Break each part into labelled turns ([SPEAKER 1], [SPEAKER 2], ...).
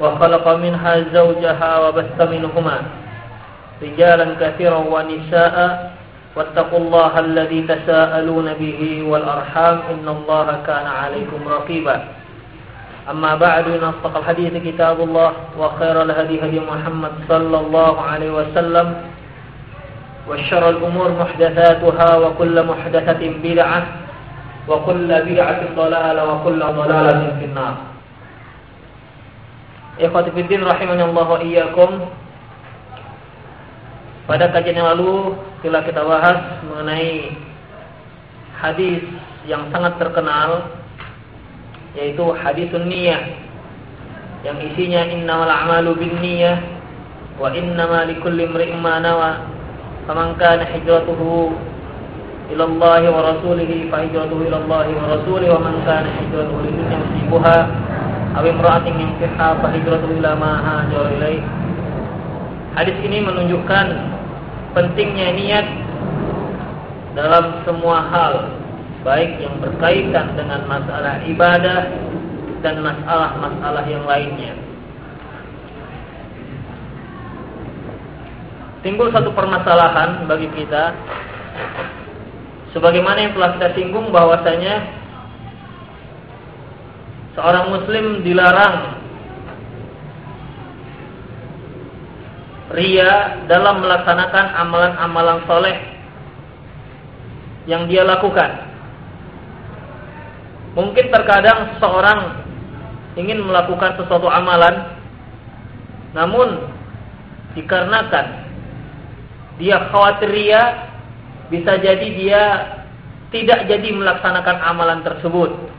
[SPEAKER 1] وخلق منها زوجها وبث منهما رجالا كثيرا ونساء واتقوا الله الذي تساءلون به والأرحام إن الله كان عليكم رقيبا. أما بعد إن أصدق الحديث كتاب الله وخير الهدي هدي محمد صلى الله عليه وسلم وشر الأمور محدثاتها وكل محدثة بدعة وكل بدعة ضلالة وكل ضلالة في النار. Ikhwati fiddin rahimani Allah wa iyyakum. Pada kajian yang lalu telah kita bahas mengenai hadis yang sangat terkenal yaitu hadis niyyah yang isinya innamal a'malu binniyah wa innama likulli imri'in ma nawa faman hijratuhu ila Allah wa rasulih fa hijratuhu wa rasulih wa man hijratuhu lidunya yusibuha aw imra'atin yankiha fa hijratuhu ila ma hajara ilaih Hadis ini menunjukkan pentingnya niat dalam semua hal baik yang berkaitan dengan masalah ibadah dan masalah-masalah yang lainnya. Timbul satu permasalahan bagi kita sebagaimana yang telah kita singgung bahwasanya seorang muslim dilarang ria dalam melaksanakan amalan-amalan soleh yang dia lakukan. Mungkin terkadang seseorang ingin melakukan sesuatu amalan, namun dikarenakan dia khawatir ria, bisa jadi dia tidak jadi melaksanakan amalan tersebut.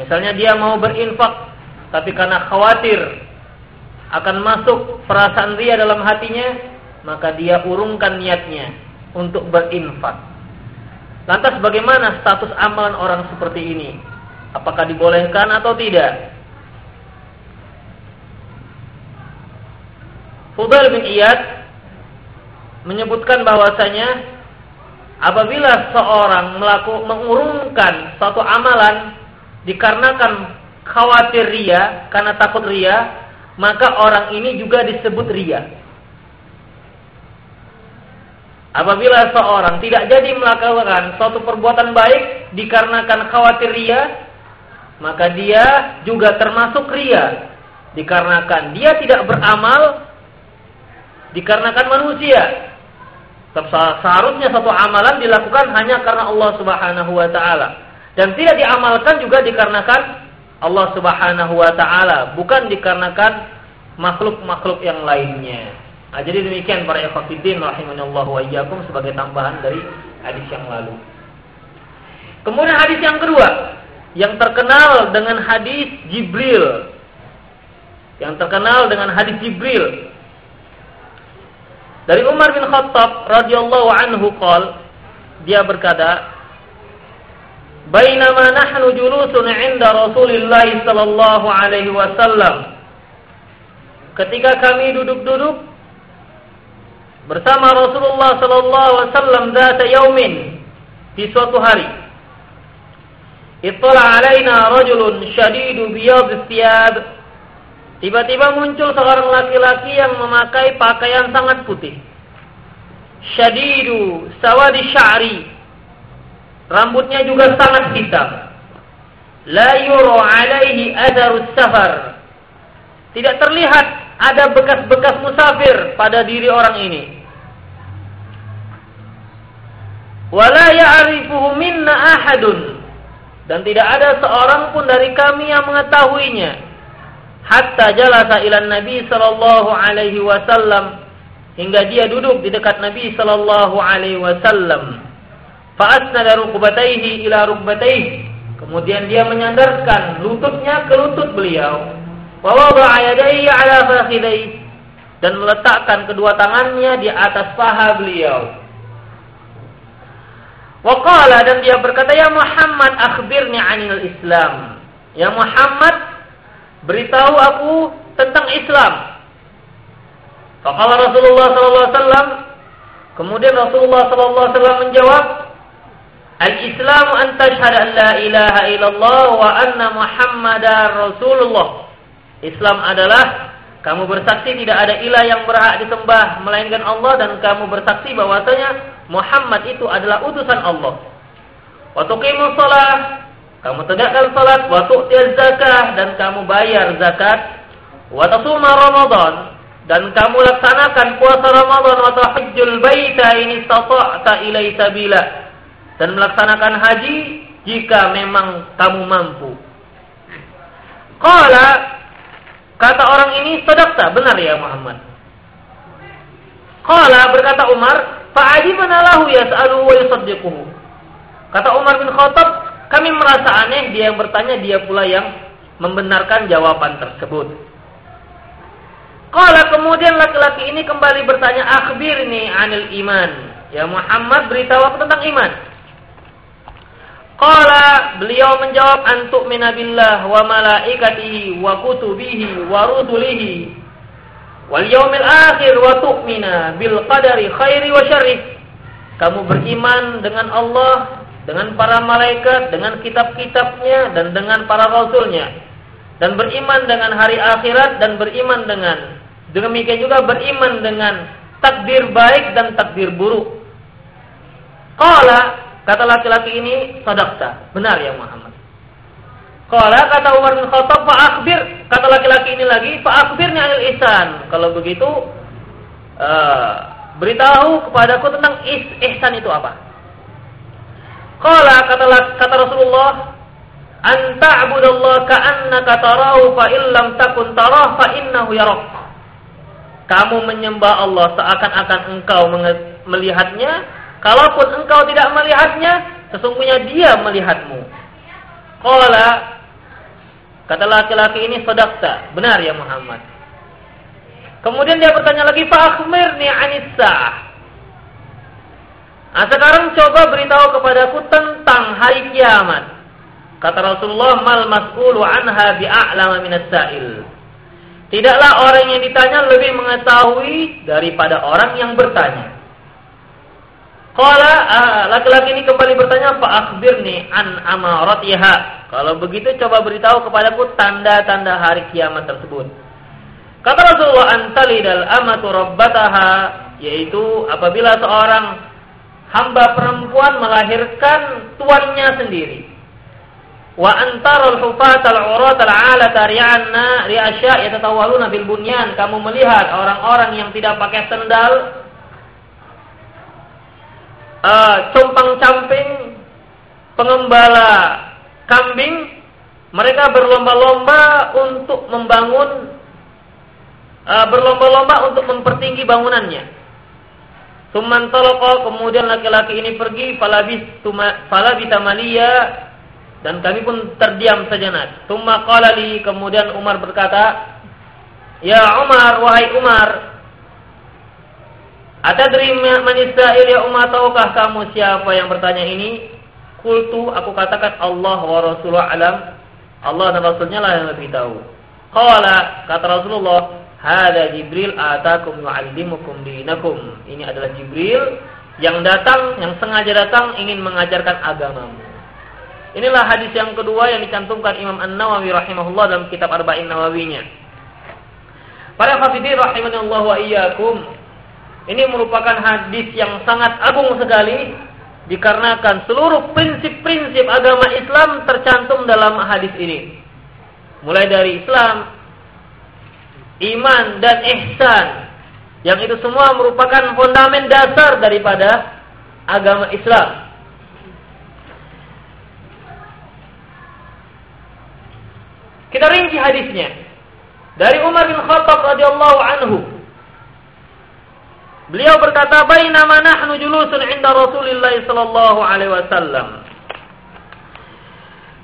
[SPEAKER 1] Misalnya dia mau berinfak, tapi karena khawatir akan masuk perasaan ria dalam hatinya, maka dia urungkan niatnya untuk berinfak. Lantas bagaimana status amalan orang seperti ini? Apakah dibolehkan atau tidak? Fudail bin Iyad menyebutkan bahwasanya apabila seorang melakukan mengurungkan suatu amalan dikarenakan khawatir ria, karena takut ria, maka orang ini juga disebut ria. Apabila seorang tidak jadi melakukan suatu perbuatan baik dikarenakan khawatir ria, maka dia juga termasuk ria. Dikarenakan dia tidak beramal dikarenakan manusia. Seharusnya satu amalan dilakukan hanya karena Allah Subhanahu wa taala dan tidak diamalkan juga dikarenakan Allah Subhanahu wa taala, bukan dikarenakan makhluk-makhluk yang lainnya. Nah, jadi demikian para ikhwatiddin rahimanallahu wa iyyakum sebagai tambahan dari hadis yang lalu. Kemudian hadis yang kedua yang terkenal dengan hadis Jibril. Yang terkenal dengan hadis Jibril. Dari Umar bin Khattab radhiyallahu anhu qol dia berkata Bainama nahnu julusun 'inda Rasulillah sallallahu alaihi wasallam Ketika kami duduk-duduk bersama Rasulullah sallallahu alaihi wasallam data yaumin di suatu hari Ittala alaina rajulun syadidu biyad thiyab Tiba-tiba muncul seorang laki-laki yang memakai pakaian sangat putih. Syadidu sawadi sya'ri. Rambutnya juga sangat hitam. La yura alaihi adarus safar. Tidak terlihat ada bekas-bekas musafir pada diri orang ini. Wala ya'rifuhu minna ahadun. Dan tidak ada seorang pun dari kami yang mengetahuinya. Hatta jalasa ila Nabi sallallahu alaihi wasallam hingga dia duduk di dekat Nabi sallallahu alaihi wasallam. Fa asnada rukbatayhi ila rukbatayhi. Kemudian dia menyandarkan lututnya ke lutut beliau. Wa wada'a yadayhi ala fakhidayhi dan meletakkan kedua tangannya di atas paha beliau. Waqala dan dia berkata, "Ya Muhammad, akhbirni 'anil Islam." Ya Muhammad, beritahu aku tentang Islam. Faqala Rasulullah sallallahu alaihi wasallam, kemudian Rasulullah sallallahu alaihi wasallam menjawab, "Al-Islam an tashhadu an la ilaha illallah wa anna Muhammadar Rasulullah." Islam adalah kamu bersaksi tidak ada ilah yang berhak disembah melainkan Allah dan kamu bersaksi bahwasanya Muhammad itu adalah utusan Allah. Wa tuqimus shalah, kamu tegakkan salat, wa tu'tiyaz zakah dan kamu bayar zakat, wa tasuma Ramadan dan kamu laksanakan puasa Ramadan wa tahajjul baita in istata'ta ilai sabila dan melaksanakan haji jika memang kamu mampu. Qala kata orang ini sedekah benar ya Muhammad. Qala berkata Umar, Fa'ajibana lahu yas'alu wa yusaddiquhu. Kata Umar bin Khattab, kami merasa aneh dia yang bertanya, dia pula yang membenarkan jawaban tersebut. Kala kemudian laki-laki ini kembali bertanya, akhbirni anil iman. Ya Muhammad beritahu aku tentang iman. Kala beliau menjawab antuk minabillah wa malaikatihi wa kutubihi wa rusulihi wal yaumil akhir wa tu'mina bil qadari khairi wa syarri. Kamu beriman dengan Allah, dengan para malaikat, dengan kitab-kitabnya dan dengan para rasulnya. Dan beriman dengan hari akhirat dan beriman dengan demikian juga beriman dengan takdir baik dan takdir buruk. Qala kata laki-laki ini sadaqta, benar ya Muhammad. Kala kata Umar bin Khattab, akhbir kata laki-laki ini lagi, fa'akhbirni anil ihsan. Kalau begitu, uh, beritahu kepadaku tentang ihsan itu apa. Kala kata kata Rasulullah, anta abudallah ka'annaka tarahu fa illam takun tarah fa innahu yarak. Kamu menyembah Allah seakan-akan engkau melihatnya, kalaupun engkau tidak melihatnya, sesungguhnya dia melihatmu. Qala Kata laki-laki ini sodakta. Benar ya Muhammad. Kemudian dia bertanya lagi, Fa'akhmirni anissa. Nah, sekarang coba beritahu kepadaku tentang hari kiamat. Kata Rasulullah, Mal mas'ulu anha bi'a'lama minas sa'il. Tidaklah orang yang ditanya lebih mengetahui daripada orang yang bertanya. Kala ah, laki-laki ini kembali bertanya, Pak akhbirni an amaratiha. Kalau begitu coba beritahu kepadaku tanda-tanda hari kiamat tersebut. Kata Rasulullah antalidal amatu rabbataha yaitu apabila seorang hamba perempuan melahirkan tuannya sendiri. Wa al-urat al-alata ri'anna ri'asya yatatawaluna bil bunyan. Kamu melihat orang-orang yang tidak pakai sendal uh, compang-camping pengembala kambing mereka berlomba-lomba untuk membangun uh, berlomba-lomba untuk mempertinggi bangunannya. Tuman toloko kemudian laki-laki ini pergi falabis tuma falabita malia dan kami pun terdiam sejenak. Tumma qala kemudian Umar berkata, "Ya Umar, wahai Umar, Atadri manisail ya umat tahukah kamu siapa yang bertanya ini? Kultu aku katakan Allah wa Rasulullah alam. Allah dan Rasulnya lah yang lebih tahu. Qala kata Rasulullah, "Hada Jibril atakum yu'allimukum dinakum." Ini adalah Jibril yang datang, yang sengaja datang ingin mengajarkan agamamu. Inilah hadis yang kedua yang dicantumkan Imam An-Nawawi rahimahullah dalam kitab Arba'in Nawawinya. Para hafidin rahimanallahu wa iyyakum. Ini merupakan hadis yang sangat agung sekali dikarenakan seluruh prinsip-prinsip agama Islam tercantum dalam hadis ini. Mulai dari Islam, iman dan ihsan. Yang itu semua merupakan fondamen dasar daripada agama Islam. Kita rinci hadisnya. Dari Umar bin Khattab radhiyallahu anhu. Beliau berkata, "Bainama nahnu julusun 'inda Rasulillah sallallahu alaihi wasallam."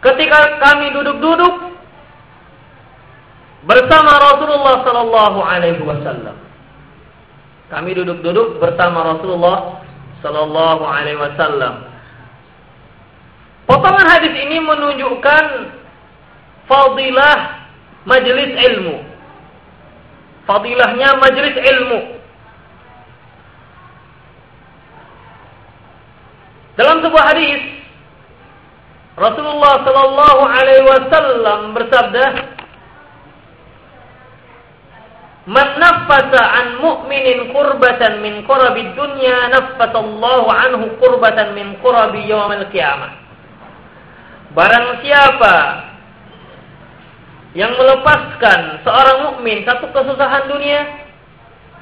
[SPEAKER 1] Ketika kami duduk-duduk bersama Rasulullah sallallahu alaihi wasallam. Kami duduk-duduk bersama Rasulullah sallallahu alaihi wasallam. Potongan hadis ini menunjukkan fadilah majelis ilmu. Fadilahnya majelis ilmu. Dalam sebuah hadis Rasulullah sallallahu alaihi wasallam bersabda Man nafasa an mu'minin kurbatan min qurabid dunya nafasallahu anhu kurbatan min qurabi yaumil qiyamah. Barang siapa yang melepaskan seorang mukmin satu kesusahan dunia,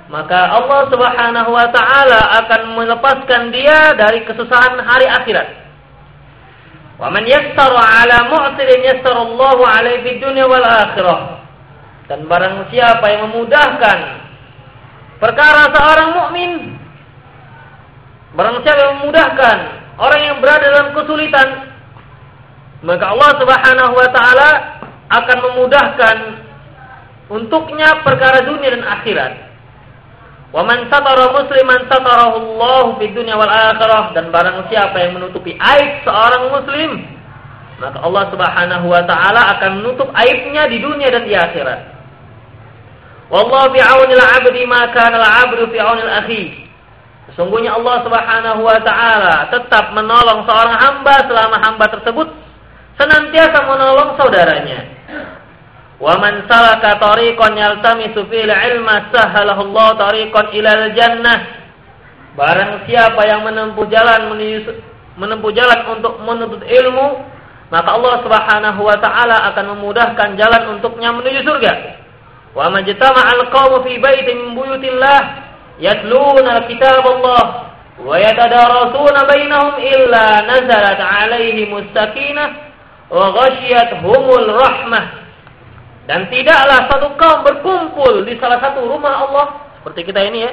[SPEAKER 1] maka Allah Subhanahu wa taala akan melepaskan dia dari kesusahan hari akhirat. Wa man 'ala mu'sirin yassara Allahu 'alaihi fid dunya wal akhirah. Dan barang siapa yang memudahkan perkara seorang mukmin, barang siapa yang memudahkan orang yang berada dalam kesulitan, maka Allah Subhanahu wa taala akan memudahkan untuknya perkara dunia dan akhirat. Wa man satara musliman satarahu Allah fid dunya wal akhirah dan barang siapa yang menutupi aib seorang muslim maka Allah Subhanahu wa taala akan menutup aibnya di dunia dan di akhirat. Wallahu fi 'abdi ma kana al-'abdu fi aunil akhi. Sesungguhnya Allah Subhanahu wa taala tetap menolong seorang hamba selama hamba tersebut senantiasa menolong saudaranya. Wa man salaka tariqan yaltamisu fil ilma sahalahu Allah tariqan ilal jannah. Barang siapa yang menempuh jalan menempuh jalan untuk menuntut ilmu, maka Allah Subhanahu wa taala akan memudahkan jalan untuknya menuju surga. Wa majtama'al qaumu fi baitin min buyutillah yatluna kitab Allah wa yatadarasuna bainahum illa nazalat alaihimus sakinah wa humul rahmah dan tidaklah satu kaum berkumpul di salah satu rumah Allah seperti kita ini ya.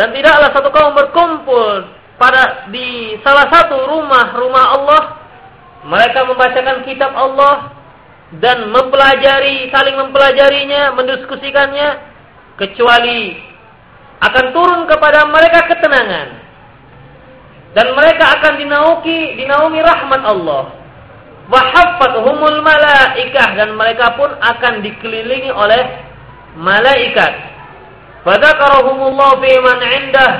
[SPEAKER 1] Dan tidaklah satu kaum berkumpul pada di salah satu rumah rumah Allah mereka membacakan kitab Allah dan mempelajari saling mempelajarinya, mendiskusikannya kecuali akan turun kepada mereka ketenangan dan mereka akan dinauki dinaungi rahmat Allah Wahafathumul malaikah dan mereka pun akan dikelilingi oleh malaikat. Fadzakarahumullah fi man indah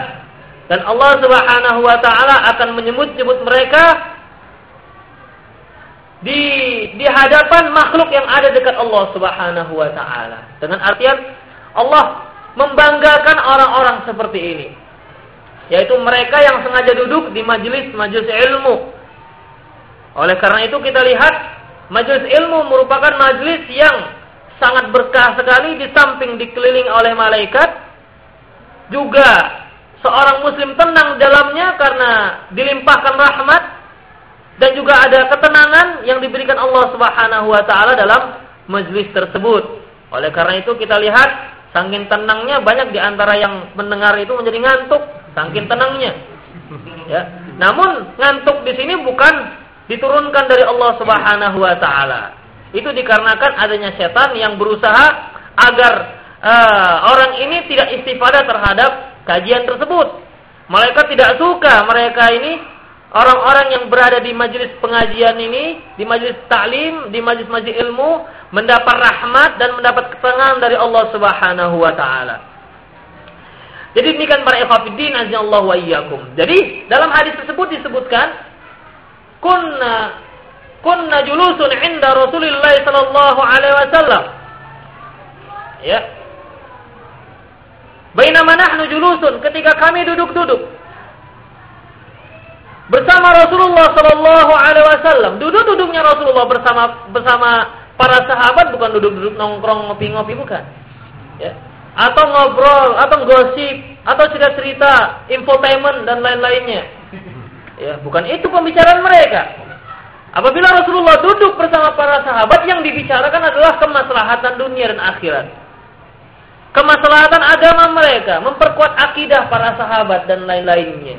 [SPEAKER 1] dan Allah Subhanahu wa taala akan menyebut-nyebut mereka di di hadapan makhluk yang ada dekat Allah Subhanahu wa taala. Dengan artian Allah membanggakan orang-orang seperti ini. Yaitu mereka yang sengaja duduk di majelis-majelis ilmu oleh karena itu kita lihat majelis ilmu merupakan majelis yang sangat berkah sekali di samping dikelilingi oleh malaikat. Juga seorang muslim tenang dalamnya karena dilimpahkan rahmat dan juga ada ketenangan yang diberikan Allah Subhanahu wa taala dalam majelis tersebut. Oleh karena itu kita lihat saking tenangnya banyak di antara yang mendengar itu menjadi ngantuk saking tenangnya. Ya. Namun ngantuk di sini bukan diturunkan dari Allah Subhanahu wa taala. Itu dikarenakan adanya setan yang berusaha agar uh, orang ini tidak istifadah terhadap kajian tersebut. Mereka tidak suka mereka ini orang-orang yang berada di majelis pengajian ini, di majelis taklim, di majelis-majelis ilmu mendapat rahmat dan mendapat ketenangan dari Allah Subhanahu wa taala. Jadi demikian para ikhwatiddin azza wa iyyakum. Jadi dalam hadis tersebut disebutkan kunna kunna julusun inda Rasulillah sallallahu alaihi wasallam. Ya. Bainama nahnu julusun ketika kami duduk-duduk bersama Rasulullah sallallahu alaihi wasallam. Duduk-duduknya Rasulullah bersama bersama para sahabat bukan duduk-duduk nongkrong ngopi-ngopi bukan. Ya. Atau ngobrol, atau gosip, atau cerita-cerita, infotainment dan lain-lainnya. Ya, bukan itu pembicaraan mereka. Apabila Rasulullah duduk bersama para sahabat yang dibicarakan adalah kemaslahatan dunia dan akhirat. Kemaslahatan agama mereka, memperkuat akidah para sahabat dan lain-lainnya.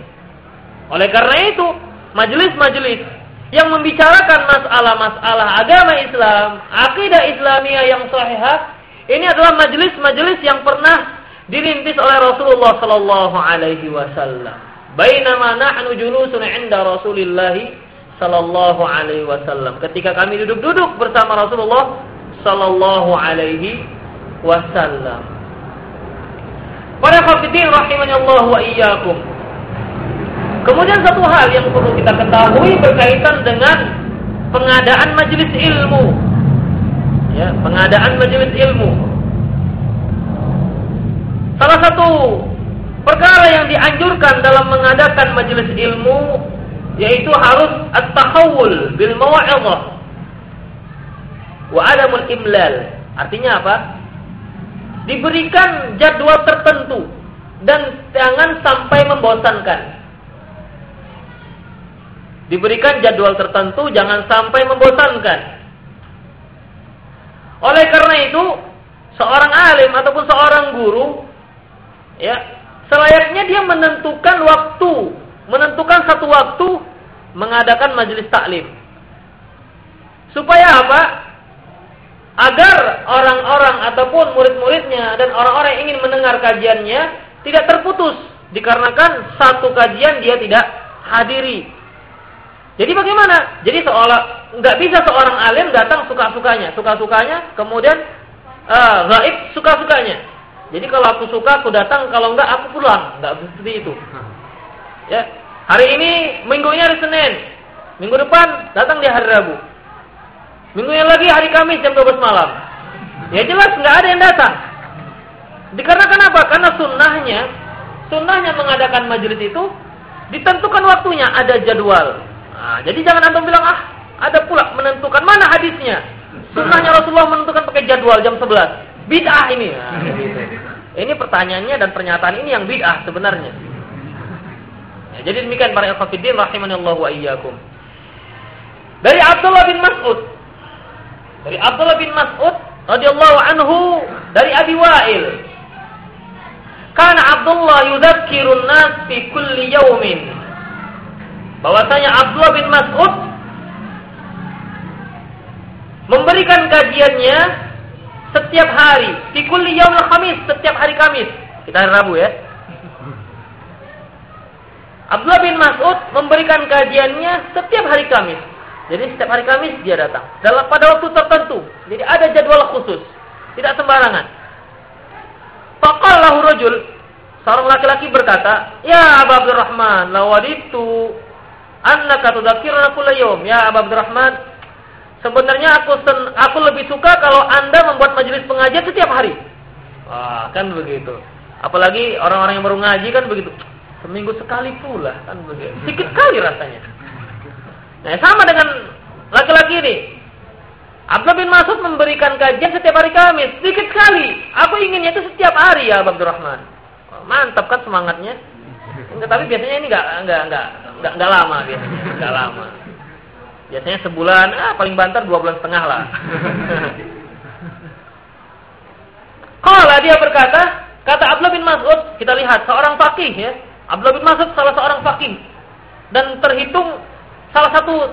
[SPEAKER 1] Oleh karena itu, majelis-majelis yang membicarakan masalah-masalah agama Islam, akidah Islamiyah yang sahihah, ini adalah majelis-majelis yang pernah dirintis oleh Rasulullah sallallahu alaihi wasallam. Bainama nahnu julusun 'inda Rasulillah sallallahu alaihi wasallam. Ketika kami duduk-duduk bersama Rasulullah sallallahu alaihi wasallam. Para hafidin rahimani Allah wa iyyakum. Kemudian satu hal yang perlu kita ketahui berkaitan dengan pengadaan majelis ilmu. Ya, pengadaan majelis ilmu. Salah satu perkara yang dianjurkan dalam mengadakan majelis ilmu yaitu harus at-tahawul bil mawa'idhah wa adamul imlal. Artinya apa? Diberikan jadwal tertentu dan jangan sampai membosankan. Diberikan jadwal tertentu jangan sampai membosankan. Oleh karena itu, seorang alim ataupun seorang guru ya, selayaknya dia menentukan waktu, menentukan satu waktu mengadakan majelis taklim. Supaya apa? Agar orang-orang ataupun murid-muridnya dan orang-orang yang ingin mendengar kajiannya tidak terputus dikarenakan satu kajian dia tidak hadiri. Jadi bagaimana? Jadi seolah nggak bisa seorang alim datang suka-sukanya, suka-sukanya, kemudian uh, gaib suka-sukanya. Jadi kalau aku suka aku datang, kalau enggak aku pulang, nggak seperti itu. Ya, Hari ini minggunya hari Senin. Minggu depan datang di hari Rabu. Minggu yang lagi hari Kamis jam 12 malam. Ya jelas nggak ada yang datang. Dikarenakan apa? Karena sunnahnya, sunnahnya mengadakan majelis itu ditentukan waktunya, ada jadwal. Nah, jadi jangan antum bilang ah ada pula menentukan mana hadisnya. Sunnahnya Rasulullah menentukan pakai jadwal jam 11. Bid'ah ini. Nah, gitu. Ini pertanyaannya dan pernyataan ini yang bid'ah sebenarnya. Ya, jadi demikian para ikhwatiddin rahimanallahu wa iyyakum. Dari Abdullah bin Mas'ud. Dari Abdullah bin Mas'ud radhiyallahu anhu dari Abi Wa'il. Kana Abdullah yudzakirun nas fi kulli yaumin. Bahwasanya Abdullah bin Mas'ud memberikan kajiannya setiap hari, fi kulli yaumil khamis, setiap hari Kamis. Kita hari Rabu ya. Abdullah bin Mas'ud memberikan kajiannya setiap hari Kamis. Jadi setiap hari Kamis dia datang. Dalam pada waktu tertentu. Jadi ada jadwal khusus. Tidak sembarangan. Faqallahu rajul. Seorang laki-laki berkata, "Ya Abu Abdurrahman, lawaditu annaka tudzakiruna kulla yawm." Ya Abu Abdurrahman, sebenarnya aku sen, aku lebih suka kalau Anda membuat majelis pengajian setiap hari. Wah, kan begitu. Apalagi orang-orang yang baru ngaji kan begitu. Seminggu sekali pula kan begitu. Sedikit kali rasanya. Nah, sama dengan laki-laki ini. Abdullah bin Mas'ud memberikan kajian setiap hari Kamis, sedikit sekali. Aku inginnya itu setiap hari ya Abdul Rahman. Mantap kan semangatnya? Enggak, tapi biasanya ini enggak enggak enggak enggak, enggak lama biasanya, enggak lama. Biasanya sebulan, ah paling banter dua bulan setengah lah. Kalau dia berkata, kata Abdullah bin Mas'ud, kita lihat seorang fakih ya, Abdullah bin Mas'ud salah seorang fakih dan terhitung salah satu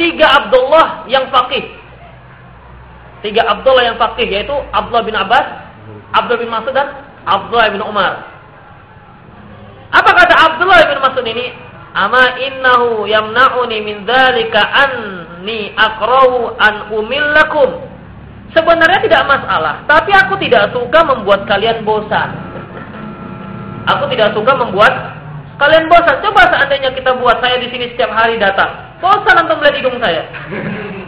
[SPEAKER 1] tiga Abdullah yang fakih. Tiga Abdullah yang fakih yaitu Abdullah bin Abbas, Abdullah bin Mas'ud dan Abdullah bin Umar. Apa kata Abdullah bin Mas'ud ini? Ama innahu yamna'uni min dzalika anni aqra'u an umillakum. Sebenarnya tidak masalah, tapi aku tidak suka membuat kalian bosan. Aku tidak suka membuat kalian bosan. Coba seandainya kita buat saya di sini setiap hari datang. Bosan untuk melihat hidung saya.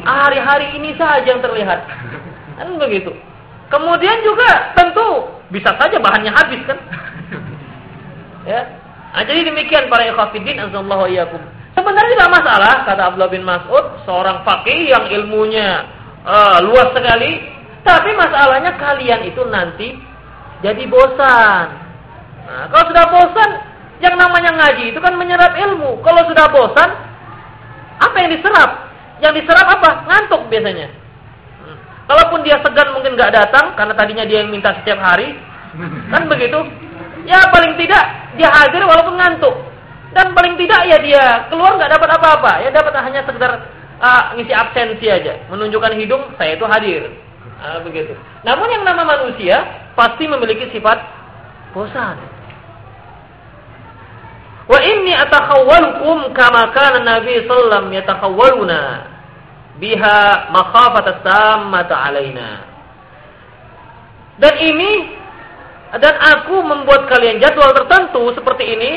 [SPEAKER 1] Hari-hari ini saja yang terlihat. Kan begitu. Kemudian juga tentu bisa saja bahannya habis kan. ya. Nah, jadi demikian para ikhwatiddin azallahu iyyakum. Sebenarnya tidak masalah kata Abdullah bin Mas'ud, seorang fakih yang ilmunya uh, luas sekali, tapi masalahnya kalian itu nanti jadi bosan. Nah, kalau sudah bosan, yang namanya ngaji itu kan menyerap ilmu. Kalau sudah bosan, apa yang diserap? Yang diserap apa? Ngantuk biasanya. Hmm. Kalaupun dia segan mungkin nggak datang karena tadinya dia yang minta setiap hari, kan begitu? Ya paling tidak dia hadir walaupun ngantuk. Dan paling tidak ya dia keluar nggak dapat apa-apa, ya dapat hanya sekedar uh, ngisi absensi aja, menunjukkan hidung saya itu hadir. Nah, begitu. Namun yang nama manusia pasti memiliki sifat bosan. Wa inni atakhawwalukum kama kana Nabi sallam yatakhawwaluna biha makhafata sammata alaina. Dan ini dan aku membuat kalian jadwal tertentu seperti ini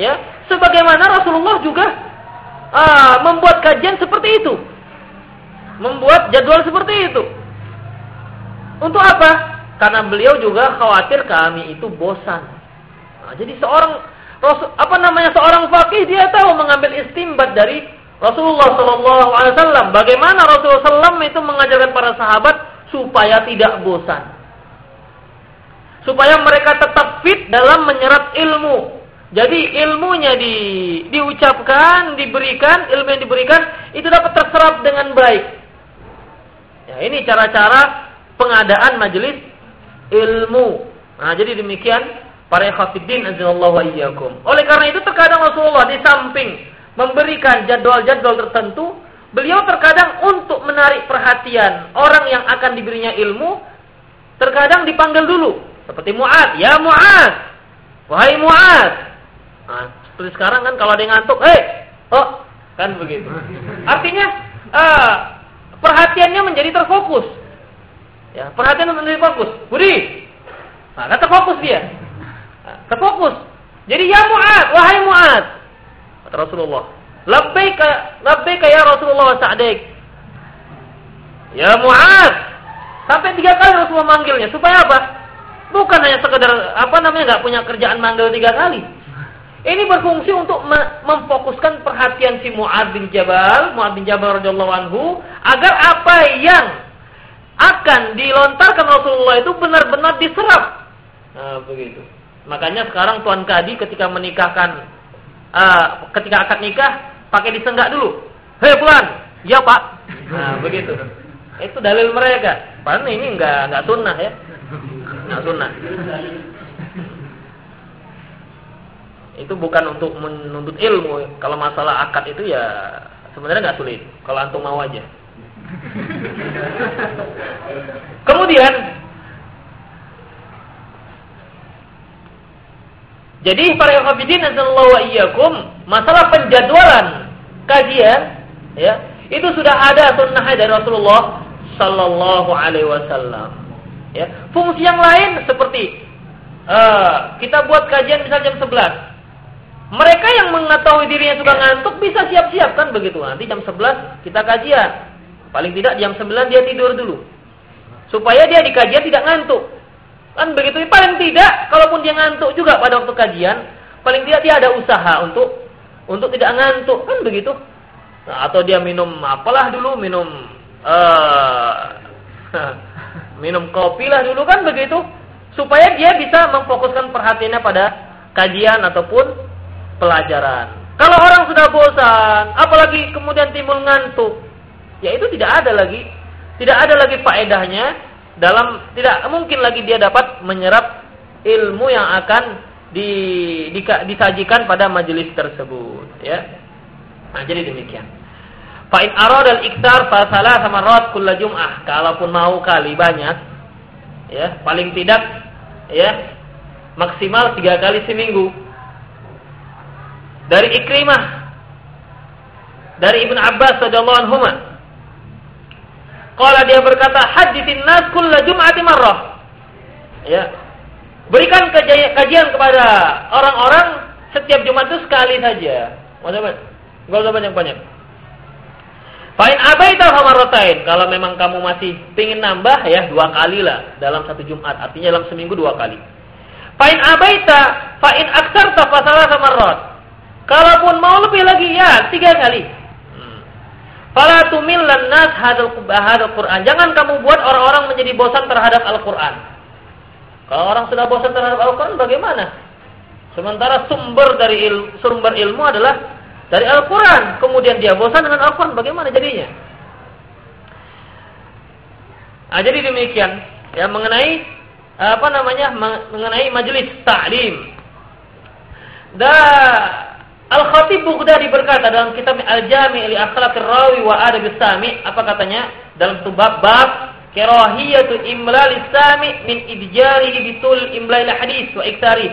[SPEAKER 1] ya sebagaimana Rasulullah juga uh, membuat kajian seperti itu membuat jadwal seperti itu untuk apa? Karena beliau juga khawatir kami itu bosan. Nah, jadi seorang Rasul, apa namanya seorang fakih dia tahu mengambil istimbat dari Rasulullah Shallallahu Alaihi Wasallam. Bagaimana Rasulullah SAW itu mengajarkan para sahabat supaya tidak bosan, supaya mereka tetap fit dalam menyerap ilmu. Jadi ilmunya di, diucapkan, diberikan, ilmu yang diberikan itu dapat terserap dengan baik. Ya, ini cara-cara pengadaan majelis ilmu. Nah, jadi demikian para ikhwatiddin azallahu iyyakum. Oleh karena itu terkadang Rasulullah di samping memberikan jadwal-jadwal tertentu, beliau terkadang untuk menarik perhatian orang yang akan diberinya ilmu, terkadang dipanggil dulu. Seperti Mu'ad, ya Mu'ad, wahai Mu'ad. Nah, seperti sekarang kan kalau ada yang ngantuk, hei, oh, kan begitu. Artinya, uh, perhatiannya menjadi terfokus. Ya, perhatian menjadi fokus. Budi. Nah, kata fokus dia. Nah, terfokus. Jadi ya Mu'ad, wahai Mu'ad. Kata Rasulullah. Labbaika, labbaika ya Rasulullah sa'daik. Ya Mu'ad. Sampai tiga kali Rasulullah manggilnya. Supaya apa? Bukan hanya sekedar, apa namanya, nggak punya kerjaan manggil tiga kali. Ini berfungsi untuk memfokuskan perhatian si Mu'ad bin Jabal, Mu'ad bin Jabal radhiyallahu anhu, agar apa yang akan dilontarkan Rasulullah itu benar-benar diserap. Nah, begitu. Makanya sekarang tuan kadi ketika menikahkan uh, ketika akad nikah pakai disenggak dulu. Hei pulang. Ya pak. Nah begitu. Itu dalil mereka. Padahal ini enggak enggak sunnah ya. Sunnah. Itu bukan untuk menuntut ilmu. Kalau masalah akad itu ya sebenarnya nggak sulit. Kalau antum mau aja. Kemudian Jadi para hafidin azallahu wa iyyakum, masalah penjadwalan kajian ya, itu sudah ada sunnah dari Rasulullah sallallahu alaihi wasallam. Ya, fungsi yang lain seperti uh, kita buat kajian misal jam 11. Mereka yang mengetahui dirinya sudah ngantuk bisa siap-siap kan begitu. Nanti jam 11 kita kajian. Paling tidak jam 9 dia tidur dulu. Supaya dia di kajian tidak ngantuk. Kan begitu. Paling tidak, kalaupun dia ngantuk juga pada waktu kajian, paling tidak dia ada usaha untuk untuk tidak ngantuk. Kan begitu. Nah, atau dia minum apalah dulu, minum uh, minum kopi lah dulu kan begitu. Supaya dia bisa memfokuskan perhatiannya pada kajian ataupun pelajaran. Kalau orang sudah bosan, apalagi kemudian timbul ngantuk, ya itu tidak ada lagi tidak ada lagi faedahnya dalam tidak mungkin lagi dia dapat menyerap ilmu yang akan di, di, disajikan pada majelis tersebut ya nah jadi demikian fa in arada al iktar fa salah sama rot kulla jum'ah kalaupun mau kali banyak ya paling tidak ya maksimal tiga kali seminggu dari Ikrimah dari Ibn Abbas radhiyallahu anhu Qala dia berkata, hadithin nas kulla jum'ati marrah. Ya. Berikan kajian kepada orang-orang setiap Jumat itu sekali saja. Enggak usah banyak-banyak. Fa'in abaita famarratain. Kalau memang kamu masih pingin nambah ya dua kali lah dalam satu Jumat. Artinya dalam seminggu dua kali. Fa'in abaita fa'in aksarta fasalah samarrat. Kalaupun mau lebih lagi ya tiga kali. Fala tumillan nas hadal Quran. Jangan kamu buat orang-orang menjadi bosan terhadap Al-Quran. Kalau orang sudah bosan terhadap Al-Quran, bagaimana? Sementara sumber dari il, sumber ilmu adalah dari Al-Quran. Kemudian dia bosan dengan Al-Quran, bagaimana jadinya? Nah, jadi demikian ya mengenai apa namanya mengenai majelis taklim. Da Al-Khatib Bughdadi berkata dalam kitab Al-Jami' li Akhlaqir Rawi wa Adab Sami apa katanya dalam satu bab bab karahiyatu imlal sami min idjarihi bitul imlal hadis wa iktari.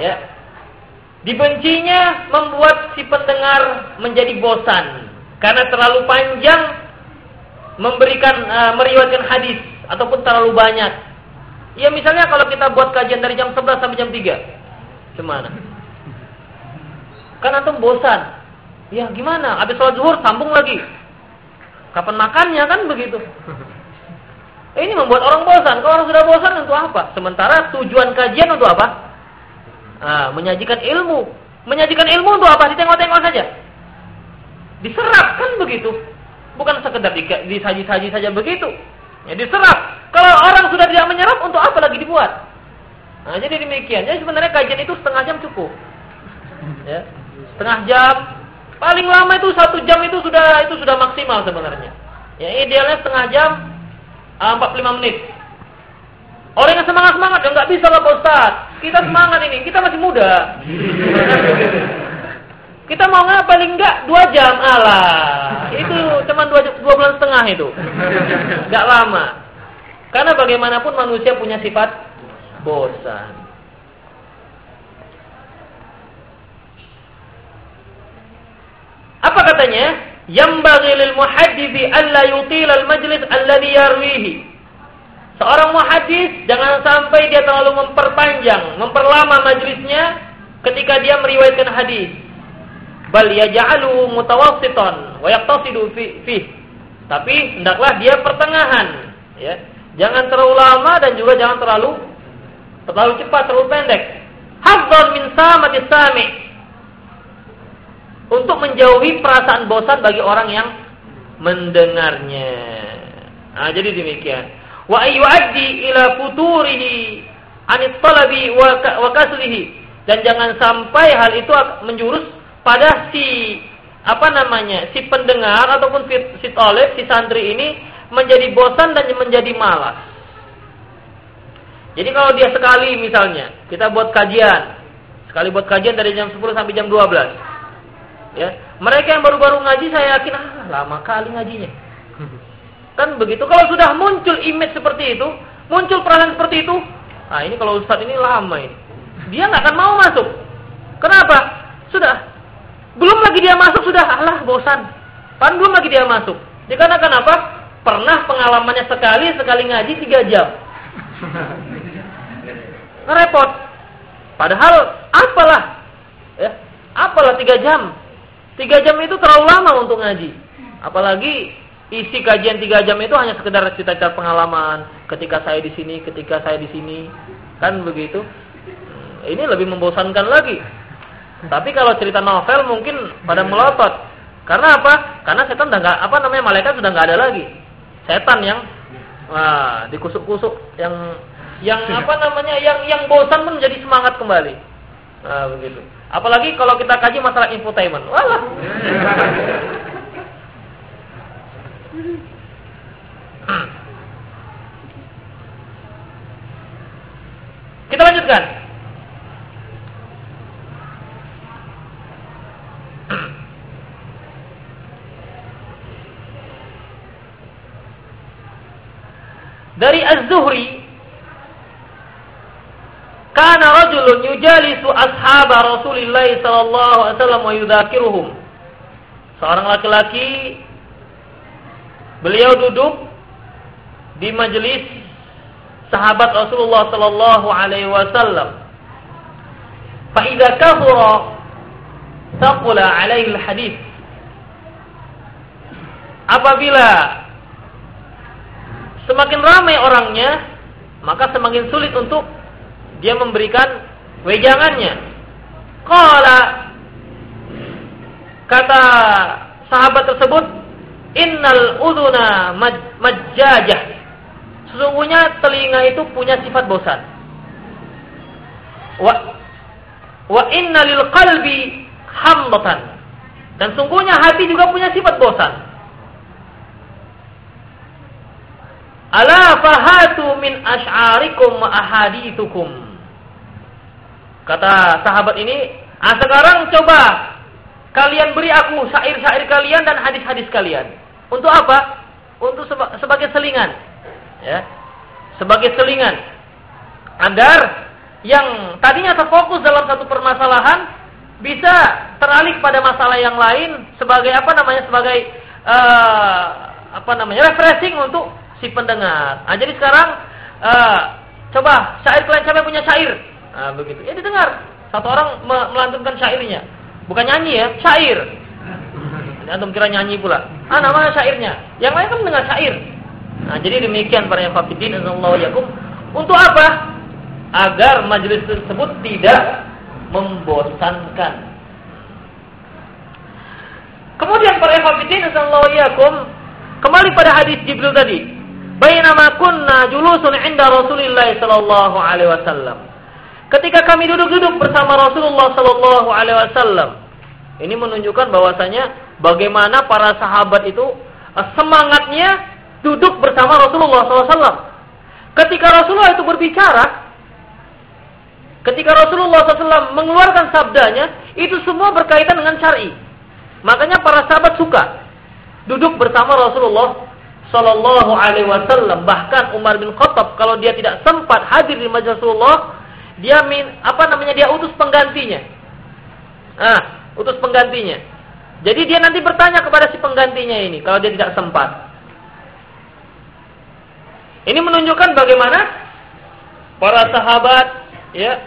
[SPEAKER 1] Ya. Dibencinya membuat si pendengar menjadi bosan karena terlalu panjang memberikan uh, meriwayatkan hadis ataupun terlalu banyak. Ya misalnya kalau kita buat kajian dari jam 11 sampai jam 3. Gimana? Kan antum bosan. Ya gimana? Habis sholat zuhur sambung lagi. Kapan makannya kan begitu. Ini membuat orang bosan. Kalau orang sudah bosan untuk apa? Sementara tujuan kajian untuk apa? Nah, menyajikan ilmu. Menyajikan ilmu untuk apa? Ditengok-tengok saja. Diserap kan begitu. Bukan sekedar disaji-saji saja begitu. Ya diserap. Kalau orang sudah tidak menyerap, untuk apa lagi dibuat? Nah, jadi demikian. Jadi sebenarnya kajian itu setengah jam cukup. Ya, setengah jam. Paling lama itu satu jam itu sudah itu sudah maksimal sebenarnya. Ya idealnya setengah jam, 45 ah, menit. Orang yang semangat semangat ya nggak bisa lah Ustaz. Kita semangat ini, kita masih muda. Kita mau nggak paling enggak dua jam Allah. Itu cuma dua, dua bulan setengah itu. Enggak lama. Karena bagaimanapun manusia punya sifat bosan. Apa katanya? Yang lil muhaddithi alla yutil al majlis alladhi yarwihi. Seorang muhaddis jangan sampai dia terlalu memperpanjang, memperlama majlisnya ketika dia meriwayatkan hadis bal yaj'aluhu mutawassitan wa yaqtasidu fi. Tapi hendaklah dia pertengahan, ya. Jangan terlalu lama dan juga jangan terlalu terlalu cepat, terlalu pendek. Hafdzan min samati sami. Untuk menjauhi perasaan bosan bagi orang yang mendengarnya. Nah, jadi demikian. Wa ayyuaddi ila futurihi anit talabi wa kaslihi. Dan jangan sampai hal itu menjurus pada si apa namanya si pendengar ataupun si, si tolib si santri ini menjadi bosan dan menjadi malas. Jadi kalau dia sekali misalnya kita buat kajian, sekali buat kajian dari jam 10 sampai jam 12. Ya, mereka yang baru-baru ngaji saya yakin ah lama kali ngajinya. Kan begitu. Kalau sudah muncul image seperti itu, muncul perasaan seperti itu, ah ini kalau ustadz ini lama ini. Dia nggak akan mau masuk. Kenapa? Sudah belum lagi dia masuk sudah Allah bosan. Pan belum lagi dia masuk. Dikarenakan apa? Pernah pengalamannya sekali sekali ngaji tiga jam. Repot. Padahal apalah ya apalah tiga jam. Tiga jam itu terlalu lama untuk ngaji. Apalagi isi kajian tiga jam itu hanya sekedar cerita-cerita pengalaman. Ketika saya di sini, ketika saya di sini, kan begitu. Ini lebih membosankan lagi. Tapi kalau cerita novel mungkin pada melotot. Karena apa? Karena setan udah nggak apa namanya malaikat sudah nggak ada lagi. Setan yang wah, dikusuk-kusuk yang yang apa namanya yang yang bosan pun menjadi semangat kembali. Nah, begitu. Apalagi kalau kita kaji masalah infotainment. Walah. Kita lanjutkan. Dari Az-Zuhri Kana rajulun yujalisu ashaba Rasulillah sallallahu alaihi wasallam wa yudzakiruhum. Seorang laki-laki beliau duduk di majelis sahabat Rasulullah sallallahu alaihi wasallam. Fa idza kathura taqula alaihi hadis. Apabila Semakin ramai orangnya, maka semakin sulit untuk dia memberikan wejangannya. Qala kata sahabat tersebut, "Innal uduna majjajah." Sesungguhnya telinga itu punya sifat bosan. Wa wa inna lil qalbi hamdatan. Dan sungguhnya hati juga punya sifat bosan. Ala fahatu min ash'arikum wa ahadithukum. Kata sahabat ini, ah sekarang coba kalian beri aku syair-syair kalian dan hadis-hadis kalian. Untuk apa? Untuk seba sebagai selingan. Ya. Sebagai selingan. Agar yang tadinya terfokus dalam satu permasalahan bisa teralih pada masalah yang lain sebagai apa namanya sebagai uh, apa namanya refreshing untuk si pendengar. Nah, jadi sekarang uh, coba syair kalian siapa punya syair? Nah, begitu. Ya didengar. Satu orang me melantunkan syairnya. Bukan nyanyi ya, syair. Antum kira nyanyi pula. Ah, namanya syairnya. Yang lain kan mendengar syair. Nah, jadi demikian para yang fakidin yakum. Untuk apa? Agar majelis tersebut tidak membosankan. Kemudian para hafidin sallallahu yakum kembali pada hadis Jibril tadi. Bainama kunna julusun inda Rasulillah sallallahu alaihi wasallam. Ketika kami duduk-duduk bersama Rasulullah sallallahu alaihi wasallam. Ini menunjukkan bahwasanya bagaimana para sahabat itu eh, semangatnya duduk bersama Rasulullah SAW. Ketika Rasulullah itu berbicara, Ketika Rasulullah SAW mengeluarkan sabdanya, itu semua berkaitan dengan syari. Makanya para sahabat suka duduk bersama Rasulullah Sallallahu Alaihi Wasallam. Bahkan Umar bin Khattab kalau dia tidak sempat hadir di majelis Rasulullah, dia min, apa namanya dia utus penggantinya. Ah, utus penggantinya. Jadi dia nanti bertanya kepada si penggantinya ini kalau dia tidak sempat. Ini menunjukkan bagaimana para sahabat ya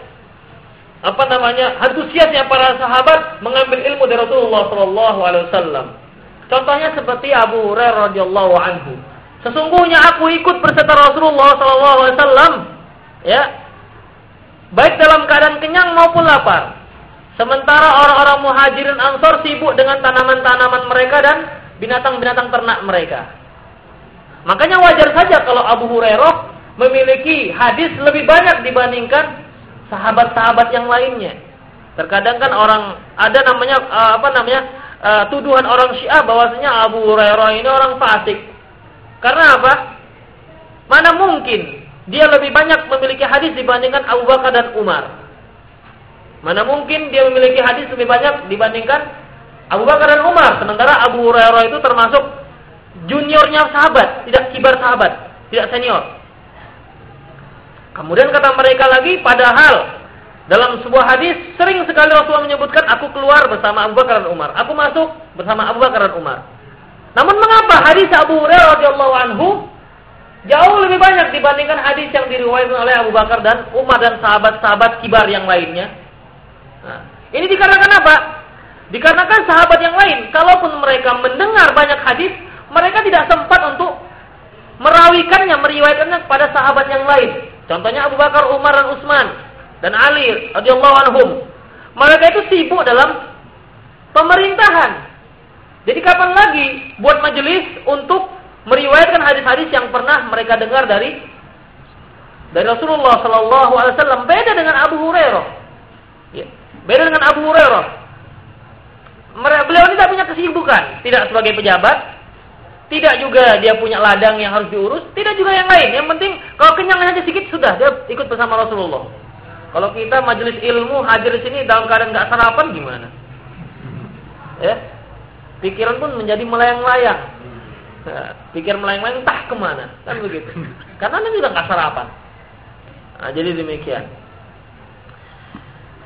[SPEAKER 1] apa namanya antusiasnya para sahabat mengambil ilmu dari Rasulullah Shallallahu Alaihi Wasallam. Contohnya seperti Abu Hurairah radhiyallahu anhu. Sesungguhnya aku ikut berserta Rasulullah Shallallahu Alaihi Wasallam, ya, baik dalam keadaan kenyang maupun lapar. Sementara orang-orang muhajirin ansor sibuk dengan tanaman-tanaman mereka dan binatang-binatang ternak mereka. Makanya wajar saja kalau Abu Hurairah memiliki hadis lebih banyak dibandingkan sahabat-sahabat yang lainnya. Terkadang kan orang ada namanya uh, apa namanya uh, tuduhan orang Syiah bahwasanya Abu Hurairah ini orang fasik. Karena apa? Mana mungkin dia lebih banyak memiliki hadis dibandingkan Abu Bakar dan Umar? Mana mungkin dia memiliki hadis lebih banyak dibandingkan Abu Bakar dan Umar? Sementara Abu Hurairah itu termasuk juniornya sahabat, tidak kibar sahabat, tidak senior. Kemudian kata mereka lagi, padahal dalam sebuah hadis sering sekali Rasulullah menyebutkan aku keluar bersama Abu Bakar dan Umar. Aku masuk bersama Abu Bakar dan Umar. Namun mengapa hadis Abu Hurairah radhiyallahu anhu jauh lebih banyak dibandingkan hadis yang diriwayatkan oleh Abu Bakar dan Umar dan sahabat-sahabat kibar yang lainnya? Nah, ini dikarenakan apa? Dikarenakan sahabat yang lain, kalaupun mereka mendengar banyak hadis, mereka tidak sempat untuk merawikannya, meriwayatkannya kepada sahabat yang lain. Contohnya Abu Bakar, Umar dan Utsman dan Ali radhiyallahu anhum. Mereka itu sibuk dalam pemerintahan. Jadi kapan lagi buat majelis untuk meriwayatkan hadis-hadis yang pernah mereka dengar dari dari Rasulullah Sallallahu Alaihi Wasallam. Beda dengan Abu Hurairah. Ya. Beda dengan Abu Hurairah. Beliau ini tidak punya kesibukan, tidak sebagai pejabat, tidak juga dia punya ladang yang harus diurus, tidak juga yang lain. Yang penting kalau kenyang aja sedikit sudah dia ikut bersama Rasulullah. Kalau kita majelis ilmu hadir di sini dalam keadaan nggak sarapan gimana? Ya, pikiran pun menjadi melayang-layang. Nah, pikir melayang-layang entah ke mana, kan begitu. Karena ini juga nggak sarapan. Nah, jadi demikian.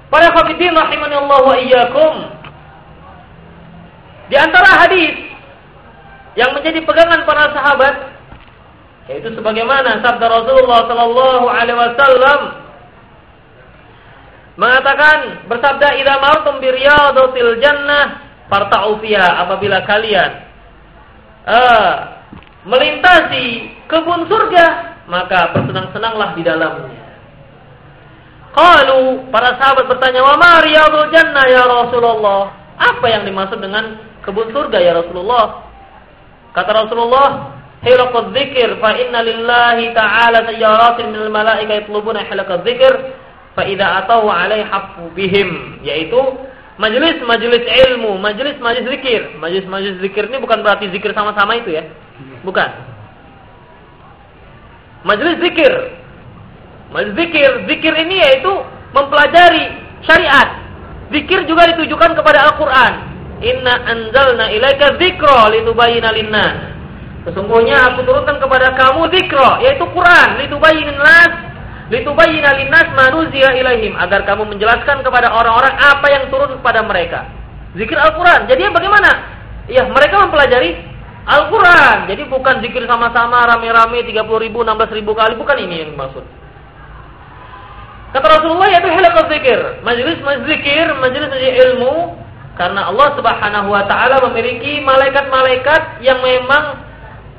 [SPEAKER 1] Para khafidin rahimani Allah wa iyyakum. Di antara hadis yang menjadi pegangan para sahabat yaitu sebagaimana sabda Rasulullah sallallahu alaihi wasallam mengatakan bersabda idza martum bi riyadatil jannah farta'u fiha apabila kalian uh, melintasi kebun surga maka bersenang-senanglah di dalamnya. Qalu para sahabat bertanya wa ma riyadul jannah ya Rasulullah? Apa yang dimaksud dengan kebun surga ya Rasulullah? Kata Rasulullah, hilaqadz dzikir fa inna lillahi ta'ala sayyaratin minal malaika yatlubuna hilaqadz dzikir fa idza atau alaihi hafu bihim yaitu majelis-majelis ilmu, majelis-majelis zikir. Majelis-majelis zikir ini bukan berarti zikir sama-sama itu ya. Bukan. Majelis zikir. Majelis zikir, zikir ini yaitu mempelajari syariat. Zikir juga ditujukan kepada Al-Qur'an. Inna anzalna ilaika dzikra litubayyana linnas. Sesungguhnya aku turunkan kepada kamu zikra, yaitu Quran, litubayyana linnas litubayyana linnas ma nuzila ilaihim agar kamu menjelaskan kepada orang-orang apa yang turun kepada mereka. Zikir Al-Qur'an. Jadi bagaimana? Ya, mereka mempelajari Al-Qur'an. Jadi bukan zikir sama-sama rame-rame 30 ribu, 16 ribu kali, bukan ini yang dimaksud. Kata Rasulullah yaitu halaqah zikir, majelis zikir, majelis ilmu karena Allah Subhanahu wa taala memiliki malaikat-malaikat yang memang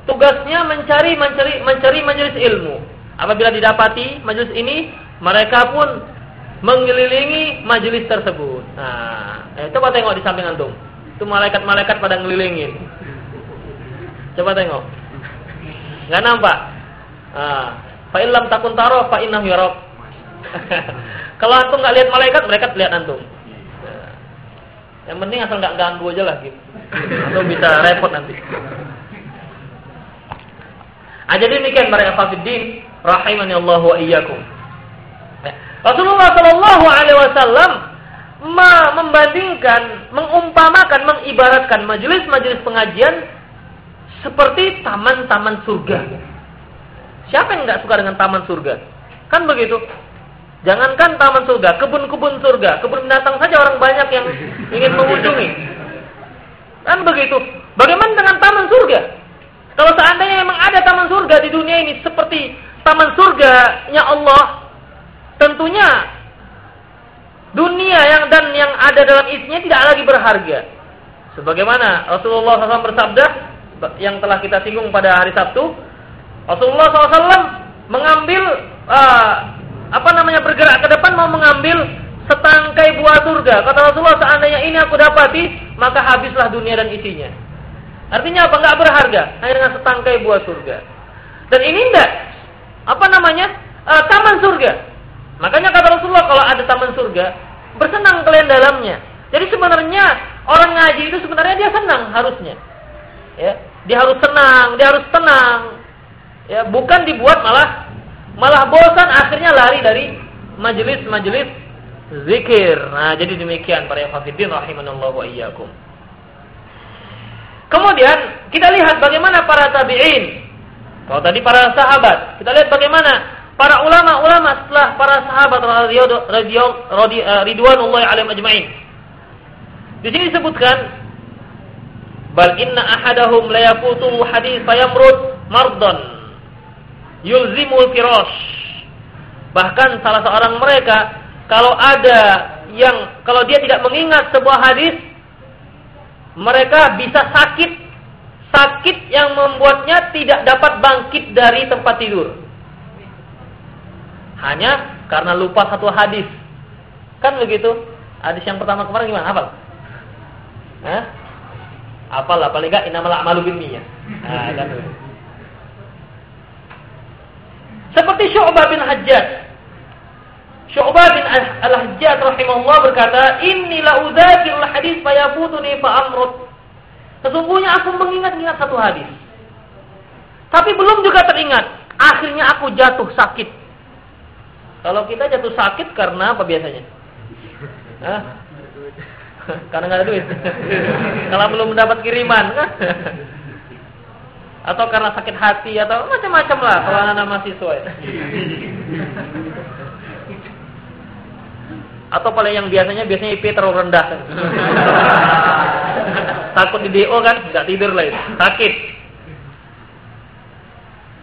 [SPEAKER 1] tugasnya mencari mencari mencari majelis ilmu. Apabila didapati majelis ini, mereka pun mengelilingi majelis tersebut. Nah, eh, coba tengok di samping antum. Itu malaikat-malaikat pada ngelilingin. Coba tengok. Enggak nampak? Ah, fa illam takun taro fa innahu yarab. Kalau antum enggak lihat malaikat, mereka lihat antum. Nah, yang penting asal enggak ganggu aja lah gitu. Antum bisa repot nanti. Ah, jadi demikian para ikhwatiddin rahimani Allah wa iyyakum. Eh, Rasulullah Shallallahu alaihi wasallam membandingkan, mengumpamakan, mengibaratkan majelis-majelis pengajian seperti taman-taman surga. Siapa yang nggak suka dengan taman surga? Kan begitu. Jangankan taman surga, kebun-kebun surga, kebun binatang saja orang banyak yang ingin mengunjungi. Kan begitu. Bagaimana dengan taman surga? Kalau seandainya memang ada taman surga di dunia ini seperti taman surganya Allah, tentunya dunia yang dan yang ada dalam isinya tidak lagi berharga. Sebagaimana Rasulullah SAW bersabda yang telah kita singgung pada hari Sabtu, Rasulullah SAW mengambil uh, apa namanya bergerak ke depan mau mengambil setangkai buah surga. Kata Rasulullah, seandainya ini aku dapati, maka habislah dunia dan isinya. Artinya apa? Enggak berharga, hanya dengan setangkai buah surga. Dan ini enggak apa namanya uh, taman surga. Makanya kata Rasulullah kalau ada taman surga bersenang kalian dalamnya. Jadi sebenarnya orang ngaji itu sebenarnya dia senang harusnya. Ya, dia harus senang, dia harus tenang. Ya, bukan dibuat malah malah bosan akhirnya lari dari majelis-majelis zikir. Nah, jadi demikian para hafidin rahimanallahu wa iyyakum. Kemudian kita lihat bagaimana para tabi'in kalau tadi para sahabat, kita lihat bagaimana para ulama-ulama setelah para sahabat eh, ridwanullah alaihim ajma'in. Di sini disebutkan bal inna ahadahum la yafutuhu hadis fayamrud mardan yulzimul firash. Bahkan salah seorang mereka kalau ada yang kalau dia tidak mengingat sebuah hadis mereka bisa sakit sakit yang membuatnya tidak dapat bangkit dari tempat tidur. Hanya karena lupa satu hadis. Kan begitu? Hadis yang pertama kemarin gimana? Apa? Hah? Apalah paling enggak inamal a'malu binniyah. Nah, kan Seperti Syu'bah bin Hajjaj. Syu'bah bin Al-Hajjaj rahimahullah berkata, "Inni la udzakirul hadis fayafutuni fa amrut." Sesungguhnya aku mengingat-ingat satu hadis. Tapi belum juga teringat. Akhirnya aku jatuh sakit. Kalau kita jatuh sakit karena apa biasanya? Karena nggak ada duit. Kalau belum mendapat kiriman, atau karena sakit hati atau macam-macam lah kalau anak mahasiswa. Ya. Atau paling yang biasanya biasanya IP terlalu rendah. Takut di DO kan nggak tidur lah sakit.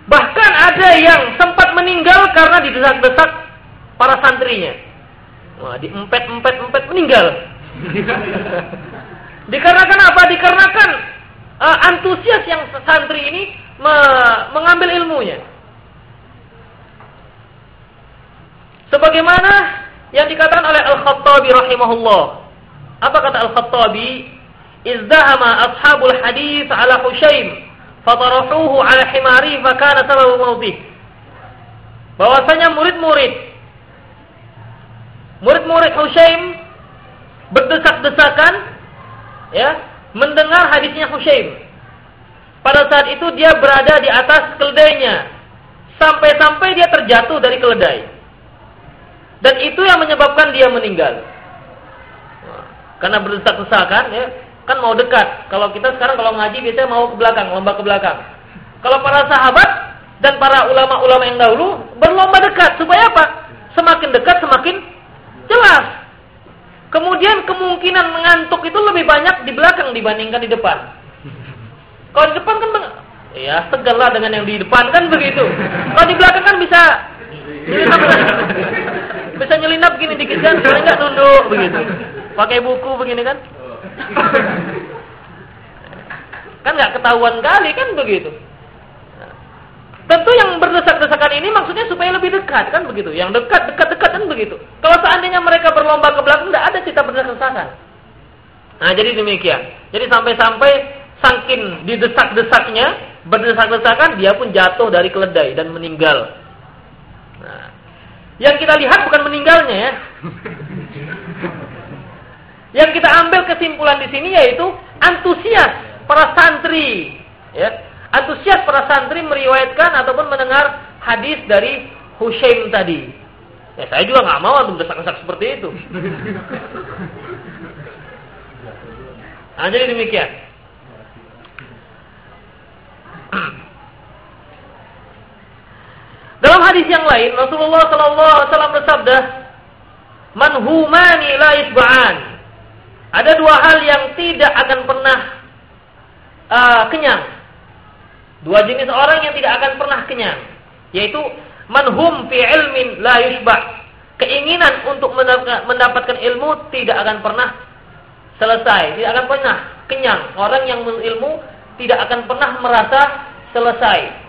[SPEAKER 1] Bahkan ada yang sempat meninggal karena didesak-desak para santrinya. Wah, diempet-empet-empet meninggal. Dikarenakan apa? Dikarenakan uh, antusias yang santri ini me mengambil ilmunya. Sebagaimana yang dikatakan oleh Al-Khattabi rahimahullah. Apa kata Al-Khattabi? Izdahama ashabul hadis ala Hushaim Fataruhu ala himari fakana sababu mautih. Bahwasanya murid-murid murid-murid Husaim berdesak-desakan ya, mendengar hadisnya Husaim. Pada saat itu dia berada di atas keledainya sampai-sampai dia terjatuh dari keledai. Dan itu yang menyebabkan dia meninggal. Karena berdesak-desakan ya, kan mau dekat. Kalau kita sekarang kalau ngaji biasanya mau ke belakang, lomba ke belakang. Kalau para sahabat dan para ulama-ulama yang dahulu berlomba dekat supaya apa? Semakin dekat semakin jelas. Kemudian kemungkinan mengantuk itu lebih banyak di belakang dibandingkan di depan. Kalau di depan kan ya segar lah dengan yang di depan kan begitu. Kalau di belakang kan bisa bisa nyelinap begini dikit kan, nggak tunduk begitu. Pakai buku begini kan? kan nggak ketahuan kali kan begitu. Tentu yang berdesak-desakan ini maksudnya supaya lebih dekat kan begitu. Yang dekat, dekat-dekat kan begitu. Kalau seandainya mereka berlomba ke belakang, tidak ada kita berdesak-desakan. Nah jadi demikian. Jadi sampai-sampai saking didesak-desaknya, berdesak-desakan, dia pun jatuh dari keledai dan meninggal. Yang kita lihat bukan meninggalnya ya. Yang kita ambil kesimpulan di sini yaitu antusias para santri, ya. Antusias para santri meriwayatkan ataupun mendengar hadis dari Husain tadi. Ya, saya juga nggak mau untuk desak-desak seperti itu. Nah, jadi demikian. Dalam hadis yang lain, Rasulullah Sallallahu Alaihi Wasallam bersabda, "Manhumani la isba'an." Ada dua hal yang tidak akan pernah uh, kenyang. Dua jenis orang yang tidak akan pernah kenyang, yaitu manhum fi ilmin la yushba. Keinginan untuk mendapatkan ilmu tidak akan pernah selesai, tidak akan pernah kenyang. Orang yang berilmu tidak akan pernah merasa selesai.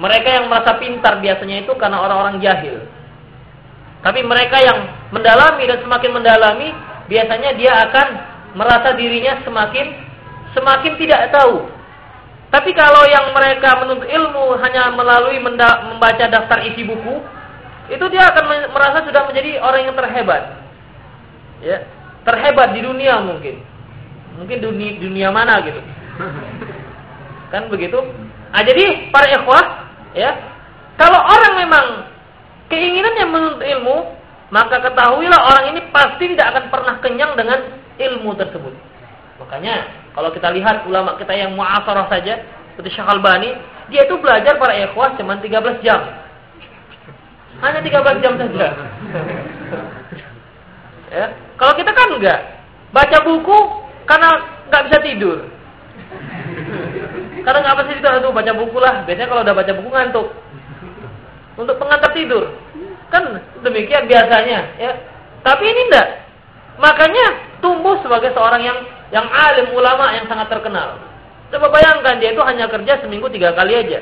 [SPEAKER 1] Mereka yang merasa pintar biasanya itu karena orang-orang jahil. Tapi mereka yang mendalami dan semakin mendalami biasanya dia akan merasa dirinya semakin semakin tidak tahu. Tapi kalau yang mereka menuntut ilmu hanya melalui membaca daftar isi buku, itu dia akan merasa sudah menjadi orang yang terhebat. Ya, terhebat di dunia mungkin. Mungkin dunia, dunia mana gitu. Kan begitu? Ah jadi para ikhwah, ya, kalau orang memang keinginannya menuntut ilmu, maka ketahuilah orang ini pasti tidak akan pernah kenyang dengan ilmu tersebut. Makanya kalau kita lihat ulama kita yang muasarah saja seperti Syekh Albani, dia itu belajar para ikhwah cuma 13 jam. Hanya 13 jam saja. ya. Kalau kita kan enggak. Baca buku karena nggak bisa tidur. Karena nggak bisa tidur, aduh baca buku lah. Biasanya kalau udah baca buku ngantuk. Untuk pengantar tidur. Kan demikian biasanya, ya. Tapi ini enggak. Makanya tumbuh sebagai seorang yang yang alim ulama yang sangat terkenal. Coba bayangkan dia itu hanya kerja seminggu tiga kali aja.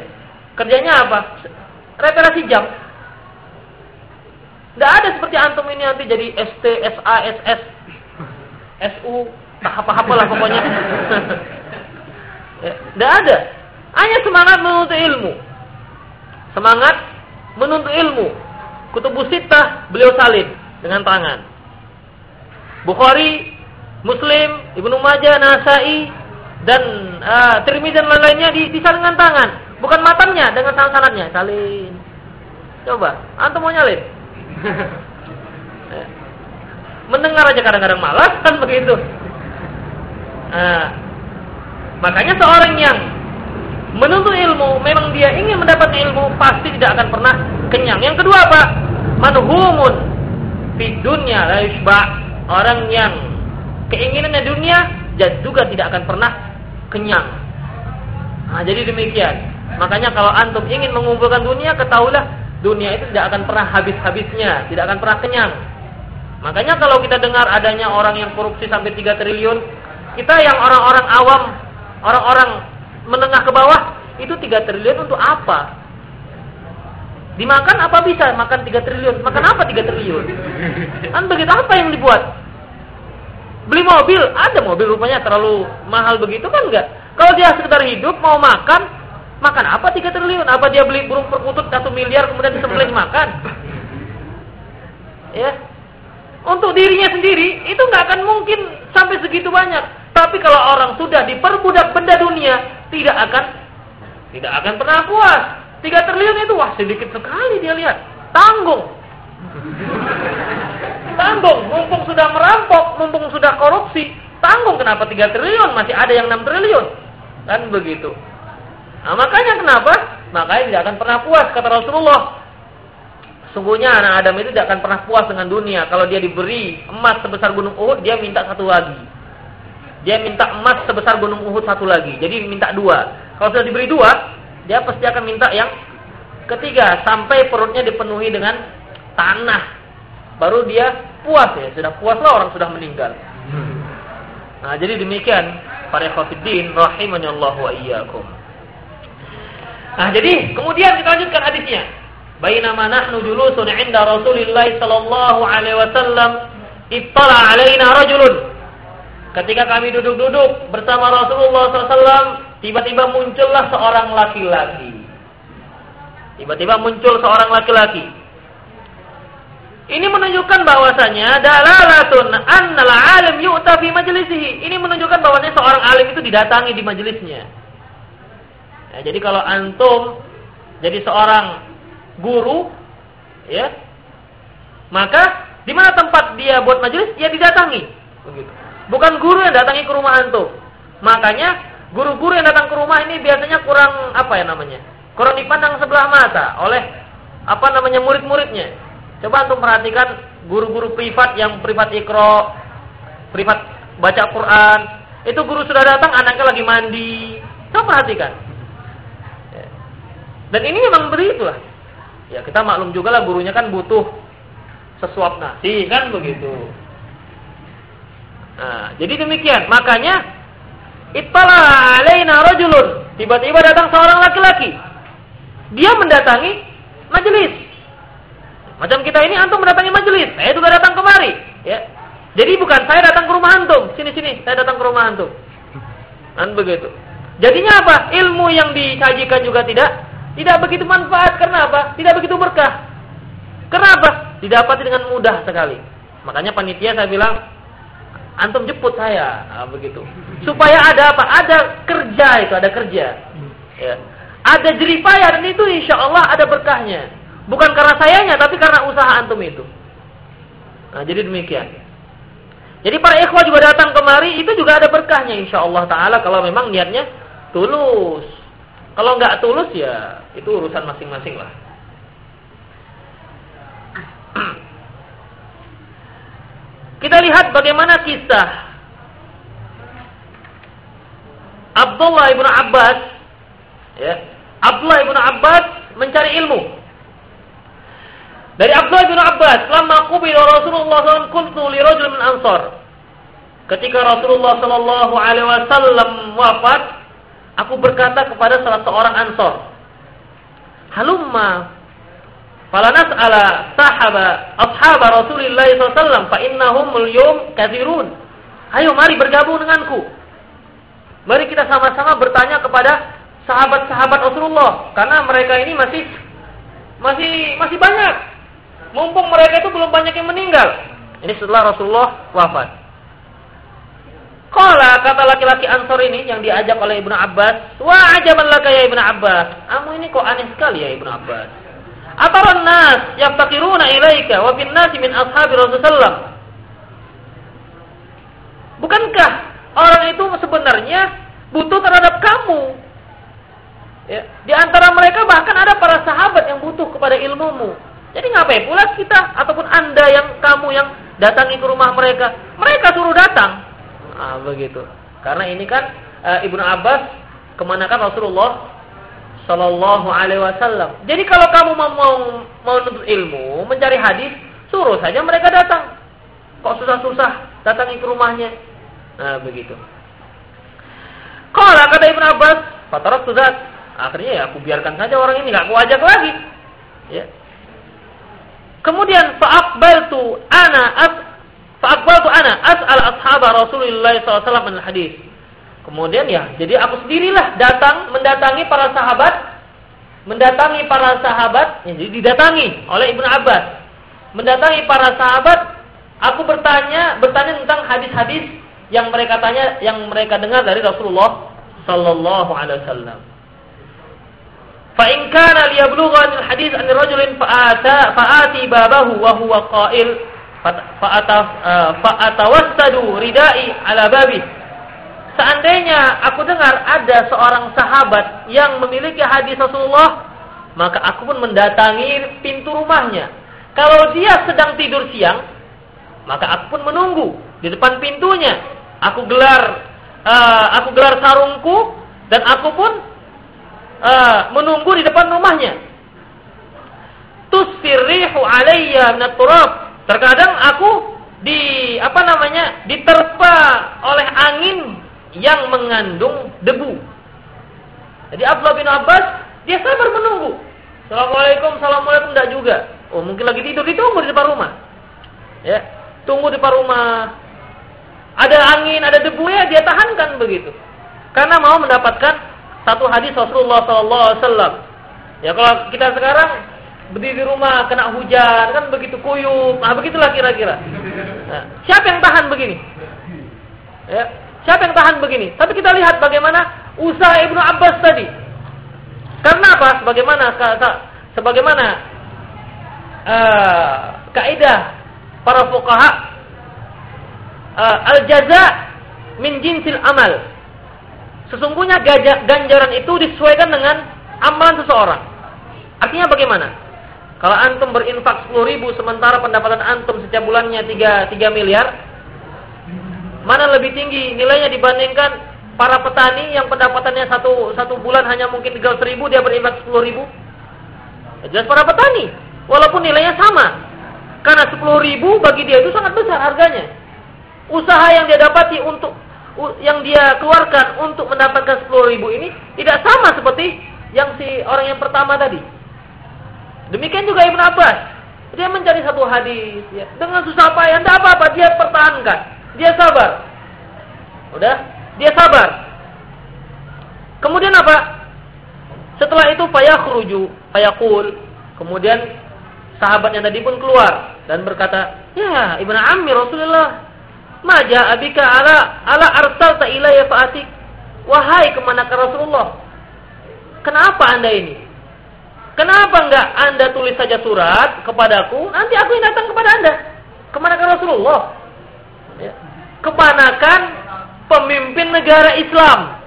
[SPEAKER 1] Kerjanya apa? Reparasi jam. Tidak ada seperti antum ini nanti jadi ST, SA, SS, SU, tak apa-apa lah pokoknya. Tidak ya, ada. Hanya semangat menuntut ilmu. Semangat menuntut ilmu. Kutubus Sittah beliau salin dengan tangan. Bukhari, Muslim, Ibnu Majah, Nasai dan uh, Tirmidzi dan lain-lainnya disalin dengan tangan, bukan matanya dengan tangan sanadnya, salin. Coba, antum mau nyalin? Mendengar aja kadang-kadang malas kan begitu. Nah, makanya seorang yang menuntut ilmu, memang dia ingin mendapat ilmu, pasti tidak akan pernah kenyang. Yang kedua apa? Manhumun fi dunya la Orang yang keinginannya dunia dan juga tidak akan pernah kenyang. Nah, jadi demikian. Makanya kalau antum ingin mengumpulkan dunia, ketahuilah dunia itu tidak akan pernah habis-habisnya, tidak akan pernah kenyang. Makanya kalau kita dengar adanya orang yang korupsi sampai 3 triliun, kita yang orang-orang awam, orang-orang menengah ke bawah itu 3 triliun untuk apa? Dimakan apa bisa makan 3 triliun? Makan apa 3 triliun? Kan begitu apa yang dibuat? Beli mobil, ada mobil rupanya terlalu mahal begitu kan enggak? Kalau dia sekedar hidup mau makan, makan apa 3 triliun? Apa dia beli burung perkutut 1 miliar kemudian disembelih makan? Ya. Untuk dirinya sendiri itu nggak akan mungkin sampai segitu banyak. Tapi kalau orang sudah diperbudak benda dunia, tidak akan tidak akan pernah puas. 3 triliun itu wah sedikit sekali dia lihat. Tanggung. Tanggung, mumpung sudah merampok, mumpung sudah korupsi, tanggung kenapa 3 triliun, masih ada yang 6 triliun. Kan begitu. Nah, makanya kenapa? Makanya tidak akan pernah puas kata Rasulullah. Sungguhnya anak Adam itu tidak akan pernah puas dengan dunia. Kalau dia diberi emas sebesar gunung Uhud, dia minta satu lagi. Dia minta emas sebesar gunung Uhud satu lagi. Jadi minta dua. Kalau sudah diberi dua, dia pasti akan minta yang ketiga. Sampai perutnya dipenuhi dengan tanah. Baru dia puas ya. Sudah puaslah orang sudah meninggal. Nah, jadi demikian para khafiddin rahimani Allah wa iyyakum. Nah, jadi kemudian kita lanjutkan hadisnya. Bainama nahnu julusun 'inda Rasulillah sallallahu alaihi wasallam, ittala 'alaina rajulun. Ketika kami duduk-duduk bersama Rasulullah SAW, tiba-tiba muncullah seorang laki-laki. Tiba-tiba muncul seorang laki-laki. Ini menunjukkan bahwasanya dalalatun annal alim yu'ta fi majlisihi. Ini menunjukkan bahwasanya seorang alim itu didatangi di majelisnya. Ya, jadi kalau antum jadi seorang guru, ya, maka di mana tempat dia buat majelis, ya didatangi. Begitu. Bukan guru yang datangi ke rumah antum. Makanya guru-guru yang datang ke rumah ini biasanya kurang apa ya namanya? Kurang dipandang sebelah mata oleh apa namanya murid-muridnya. Coba antum perhatikan guru-guru privat yang privat ikro, privat baca Quran. Itu guru sudah datang, anaknya lagi mandi. Coba perhatikan. Dan ini memang begitulah. Ya kita maklum juga lah gurunya kan butuh sesuap nasi kan begitu. Nah, jadi demikian. Makanya ittala rajulun. Tiba-tiba datang seorang laki-laki. Dia mendatangi majelis. Macam kita ini antum mendatangi majelis, saya juga datang kemari, ya. Jadi bukan saya datang ke rumah antum, sini-sini, saya datang ke rumah antum. Dan begitu. Jadinya apa? Ilmu yang disajikan juga tidak tidak begitu manfaat karena apa? Tidak begitu berkah. Kenapa? Didapati dengan mudah sekali. Makanya panitia saya bilang antum jemput saya, nah, begitu. Supaya ada apa? Ada kerja itu, ada kerja. Ya. Ada jeripaya dan itu insya Allah ada berkahnya. Bukan karena sayanya, tapi karena usaha antum itu. Nah, jadi demikian. Jadi para ikhwah juga datang kemari, itu juga ada berkahnya insya Allah Ta'ala kalau memang niatnya tulus. Kalau nggak tulus ya itu urusan masing-masing lah. Kita lihat bagaimana kisah Abdullah ibn Abbas ya. Abdullah ibn Abbas mencari ilmu dari Abdullah bin Abbas, lama qubila Rasulullah SAW kuntu li rajul min Ansar. Ketika Rasulullah wasallam wafat, aku berkata kepada salah seorang Ansar, "Halumma falanas ala sahaba ashab Rasulullah SAW fa innahum al-yawm kathirun." Ayo mari bergabung denganku. Mari kita sama-sama bertanya kepada sahabat-sahabat Rasulullah karena mereka ini masih masih masih banyak Mumpung mereka itu belum banyak yang meninggal. Ini setelah Rasulullah wafat. Kala kata laki-laki Ansor ini yang diajak oleh Ibnu Abbas, "Wah, ajaban laka ya Ibnu Abbas. Kamu ini kok aneh sekali ya Ibnu Abbas. Ataran nas yaftakiruna ilaika wa bin nasi min ashabi Rasulullah Bukankah orang itu sebenarnya butuh terhadap kamu? Ya, di antara mereka bahkan ada para sahabat yang butuh kepada ilmumu. Jadi ngapain pula kita ataupun anda yang kamu yang datangi ke rumah mereka, mereka suruh datang. Nah, begitu. Karena ini kan e, Ibnu Abbas kemanakan Rasulullah Shallallahu Alaihi Wasallam. Jadi kalau kamu mau mau mau nuntut ilmu, mencari hadis, suruh saja mereka datang. Kok susah-susah datangi ke rumahnya? Nah, begitu. Kalau kata Ibnu Abbas, Fatarok Tuzat. Akhirnya ya aku biarkan saja orang ini, nggak aku ajak lagi. Ya, Kemudian fa'aqbaltu ana as fa'aqbaltu ana as'al ashab Rasulullah SAW min hadis. Kemudian ya, jadi aku sendirilah datang mendatangi para sahabat, mendatangi para sahabat, ya, jadi didatangi oleh Ibnu Abbas. Mendatangi para sahabat, aku bertanya, bertanya tentang hadis-hadis yang mereka tanya, yang mereka dengar dari Rasulullah sallallahu alaihi wasallam. Fa in kana liyablughani al-hadis an rajulin fa'ata fa'ati babahu wa huwa qa'il fa'atawassadu ridai ala babi Seandainya aku dengar ada seorang sahabat yang memiliki hadis Rasulullah, maka aku pun mendatangi pintu rumahnya. Kalau dia sedang tidur siang, maka aku pun menunggu di depan pintunya. Aku gelar uh, aku gelar sarungku dan aku pun uh, menunggu di depan rumahnya. Tusfirihu alayya turab. Terkadang aku di apa namanya diterpa oleh angin yang mengandung debu. Jadi Abdullah bin Abbas dia sabar menunggu. Assalamualaikum, assalamualaikum tidak juga. Oh mungkin lagi tidur ditunggu di depan rumah. Ya, tunggu di depan rumah. Ada angin, ada debu ya dia tahankan begitu. Karena mau mendapatkan satu hadis Rasulullah Sallallahu Alaihi Wasallam. Ya kalau kita sekarang berdiri di rumah kena hujan kan begitu kuyup, nah begitulah kira-kira. Nah, siapa yang tahan begini? Ya, Siapa yang tahan begini? Tapi kita lihat bagaimana usaha Ibnu Abbas tadi. Karena apa? Sebagaimana sebagaimana uh, kaidah para fuqaha uh, al-jaza min jinsil amal. Sesungguhnya ganjaran itu disesuaikan dengan amalan seseorang. Artinya bagaimana? Kalau antum berinfak 10 ribu sementara pendapatan antum setiap bulannya 3, 3 miliar, Mana lebih tinggi nilainya dibandingkan para petani yang pendapatannya satu satu bulan hanya mungkin 300 ribu dia berimbas 10 ribu? Ya, jelas para petani, walaupun nilainya sama. Karena 10 ribu bagi dia itu sangat besar harganya. Usaha yang dia dapati untuk yang dia keluarkan untuk mendapatkan 10 ribu ini tidak sama seperti yang si orang yang pertama tadi. Demikian juga Ibn Abbas. Dia mencari satu hadis ya, dengan susah payah, tidak apa-apa dia pertahankan. Dia sabar. Udah? Dia sabar. Kemudian apa? Setelah itu fayakhruju, fayaqul. Kemudian sahabatnya tadi pun keluar dan berkata, "Ya, Ibnu Ammi Rasulullah, maja abika ala ala arsalta ilayya fa'atik." Wahai ke mana ke Rasulullah? Kenapa Anda ini? Kenapa enggak Anda tulis saja surat kepadaku, nanti aku yang datang kepada Anda. Ke mana ke Rasulullah? Ya kepanakan pemimpin negara Islam.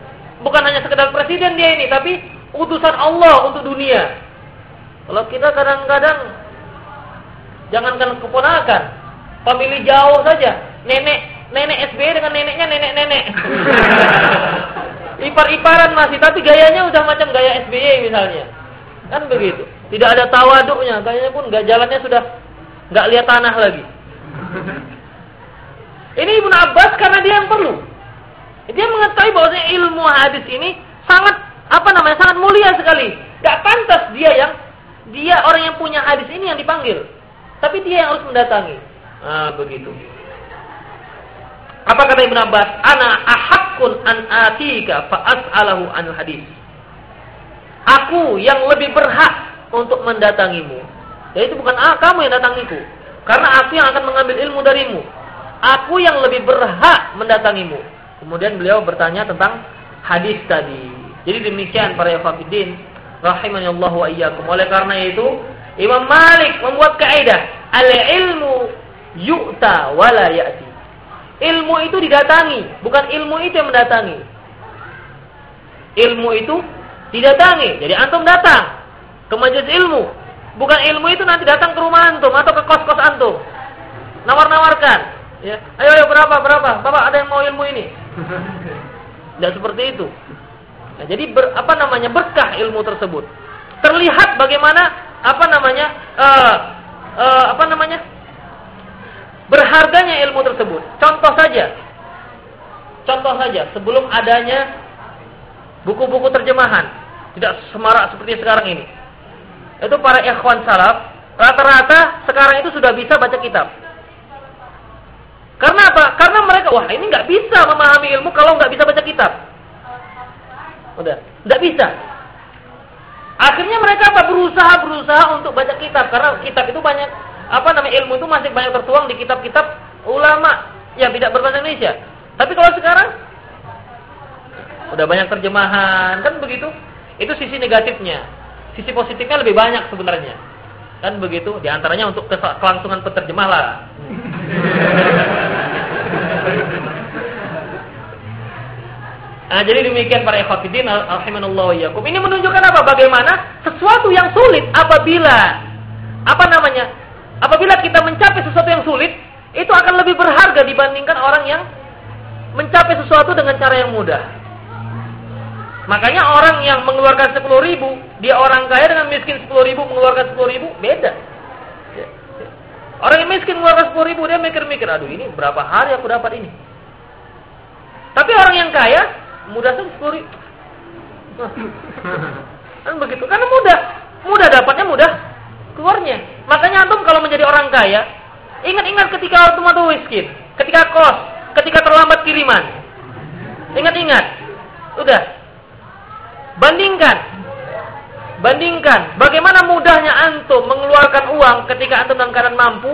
[SPEAKER 1] Bukan hanya sekedar presiden dia ini, tapi utusan Allah untuk dunia. Kalau kita kadang-kadang jangankan keponakan, pemilih jauh saja, nenek nenek SBY dengan neneknya nenek-nenek. Ipar-iparan masih, tapi gayanya udah macam gaya SBY misalnya. Kan begitu. Tidak ada tawaduknya, kayaknya pun nggak jalannya sudah nggak lihat tanah lagi. Ini Ibnu Abbas karena dia yang perlu. Dia mengetahui bahwa ilmu hadis ini sangat apa namanya sangat mulia sekali. Gak pantas dia yang dia orang yang punya hadis ini yang dipanggil, tapi dia yang harus mendatangi. Ah begitu. Apa kata Ibnu Abbas? Ana ahakkun an atika fa as'alahu an hadis. Aku yang lebih berhak untuk mendatangimu. Yaitu bukan ah, kamu yang datangiku. Karena aku yang akan mengambil ilmu darimu aku yang lebih berhak mendatangimu. Kemudian beliau bertanya tentang hadis tadi. Jadi demikian para yafafidin Allah wa iyyakum. Oleh karena itu, Imam Malik membuat kaidah, al-ilmu yu'ta wala ya'ti. Ilmu itu didatangi, bukan ilmu itu yang mendatangi. Ilmu itu didatangi. Jadi antum datang ke majelis ilmu, bukan ilmu itu nanti datang ke rumah antum atau ke kos-kos antum. Nawar-nawarkan. Ya, ayo ayo berapa berapa? Bapak ada yang mau ilmu ini? Tidak seperti itu. Nah, jadi ber, apa namanya berkah ilmu tersebut. Terlihat bagaimana apa namanya uh, uh, apa namanya berharganya ilmu tersebut. Contoh saja, contoh saja sebelum adanya buku-buku terjemahan tidak semarak seperti sekarang ini. Itu para ikhwan salaf rata-rata sekarang itu sudah bisa baca kitab. Karena apa? Karena mereka wah ini nggak bisa memahami ilmu kalau nggak bisa baca kitab. Udah, nggak bisa. Akhirnya mereka apa? Berusaha berusaha untuk baca kitab karena kitab itu banyak apa namanya ilmu itu masih banyak tertuang di kitab-kitab ulama yang tidak berbahasa Indonesia. Tapi kalau sekarang udah banyak terjemahan kan begitu? Itu sisi negatifnya. Sisi positifnya lebih banyak sebenarnya. Kan begitu? Di antaranya untuk kelangsungan penerjemah lah. Nah, jadi demikian para ikhwatiddin rahimanallahu iyyakum. Ini menunjukkan apa? Bagaimana sesuatu yang sulit apabila apa namanya? Apabila kita mencapai sesuatu yang sulit, itu akan lebih berharga dibandingkan orang yang mencapai sesuatu dengan cara yang mudah. Makanya orang yang mengeluarkan 10 ribu, dia orang kaya dengan miskin 10 ribu mengeluarkan 10 ribu, beda. Orang yang miskin mengeluarkan 10 ribu, dia mikir-mikir, aduh ini berapa hari aku dapat ini. Tapi orang yang kaya, mudah tuh sepuluh kan begitu karena mudah. Mudah dapatnya mudah keluarnya. Makanya antum kalau menjadi orang kaya ingat-ingat ketika antum atau miskin ketika kos ketika terlambat kiriman. Ingat-ingat. Udah bandingkan bandingkan bagaimana mudahnya antum mengeluarkan uang ketika antum dalam keadaan mampu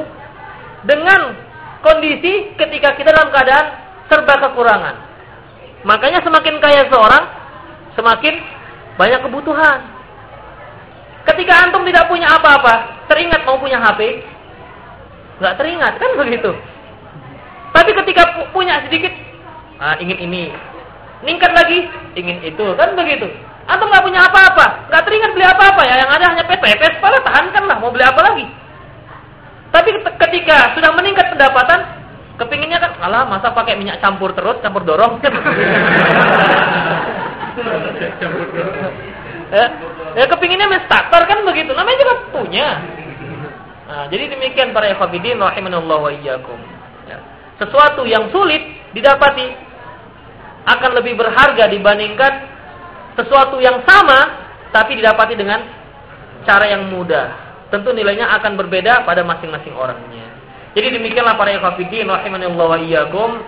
[SPEAKER 1] dengan kondisi ketika kita dalam keadaan serba kekurangan Makanya semakin kaya seorang, semakin banyak kebutuhan. Ketika antum tidak punya apa-apa, teringat mau punya HP? Nggak teringat, kan begitu. Tapi ketika punya sedikit, ah, ingin ini. Ningkat lagi, ingin itu, kan begitu. Antum nggak punya apa-apa, nggak teringat beli apa-apa ya, yang ada hanya pepes, pala tahankan lah, mau beli apa lagi. Tapi ketika sudah meningkat pendapatan, Kepinginnya kan, alah masa pakai minyak campur terus, campur dorong. ya, ya kepinginnya starter kan begitu. Namanya juga punya. Nah, jadi demikian para ikhwafidin rahimanallahu wa iyyakum. Ya. Sesuatu yang sulit didapati akan lebih berharga dibandingkan sesuatu yang sama tapi didapati dengan cara yang mudah. Tentu nilainya akan berbeda pada masing-masing orangnya. Jadi demikianlah para ikhwafidin rahimanallah wa iyyakum.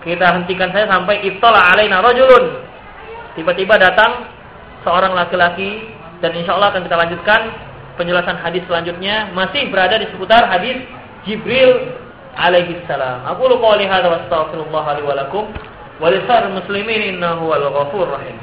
[SPEAKER 1] Kita hentikan saya sampai ittala alaina rajulun. Tiba-tiba datang seorang laki-laki dan insya Allah akan kita lanjutkan penjelasan hadis selanjutnya masih berada di seputar hadis Jibril alaihi salam. Aku lu qouli hadza wa astaghfirullah wa lakum wa lisal muslimin innahu wal ghafur rahim.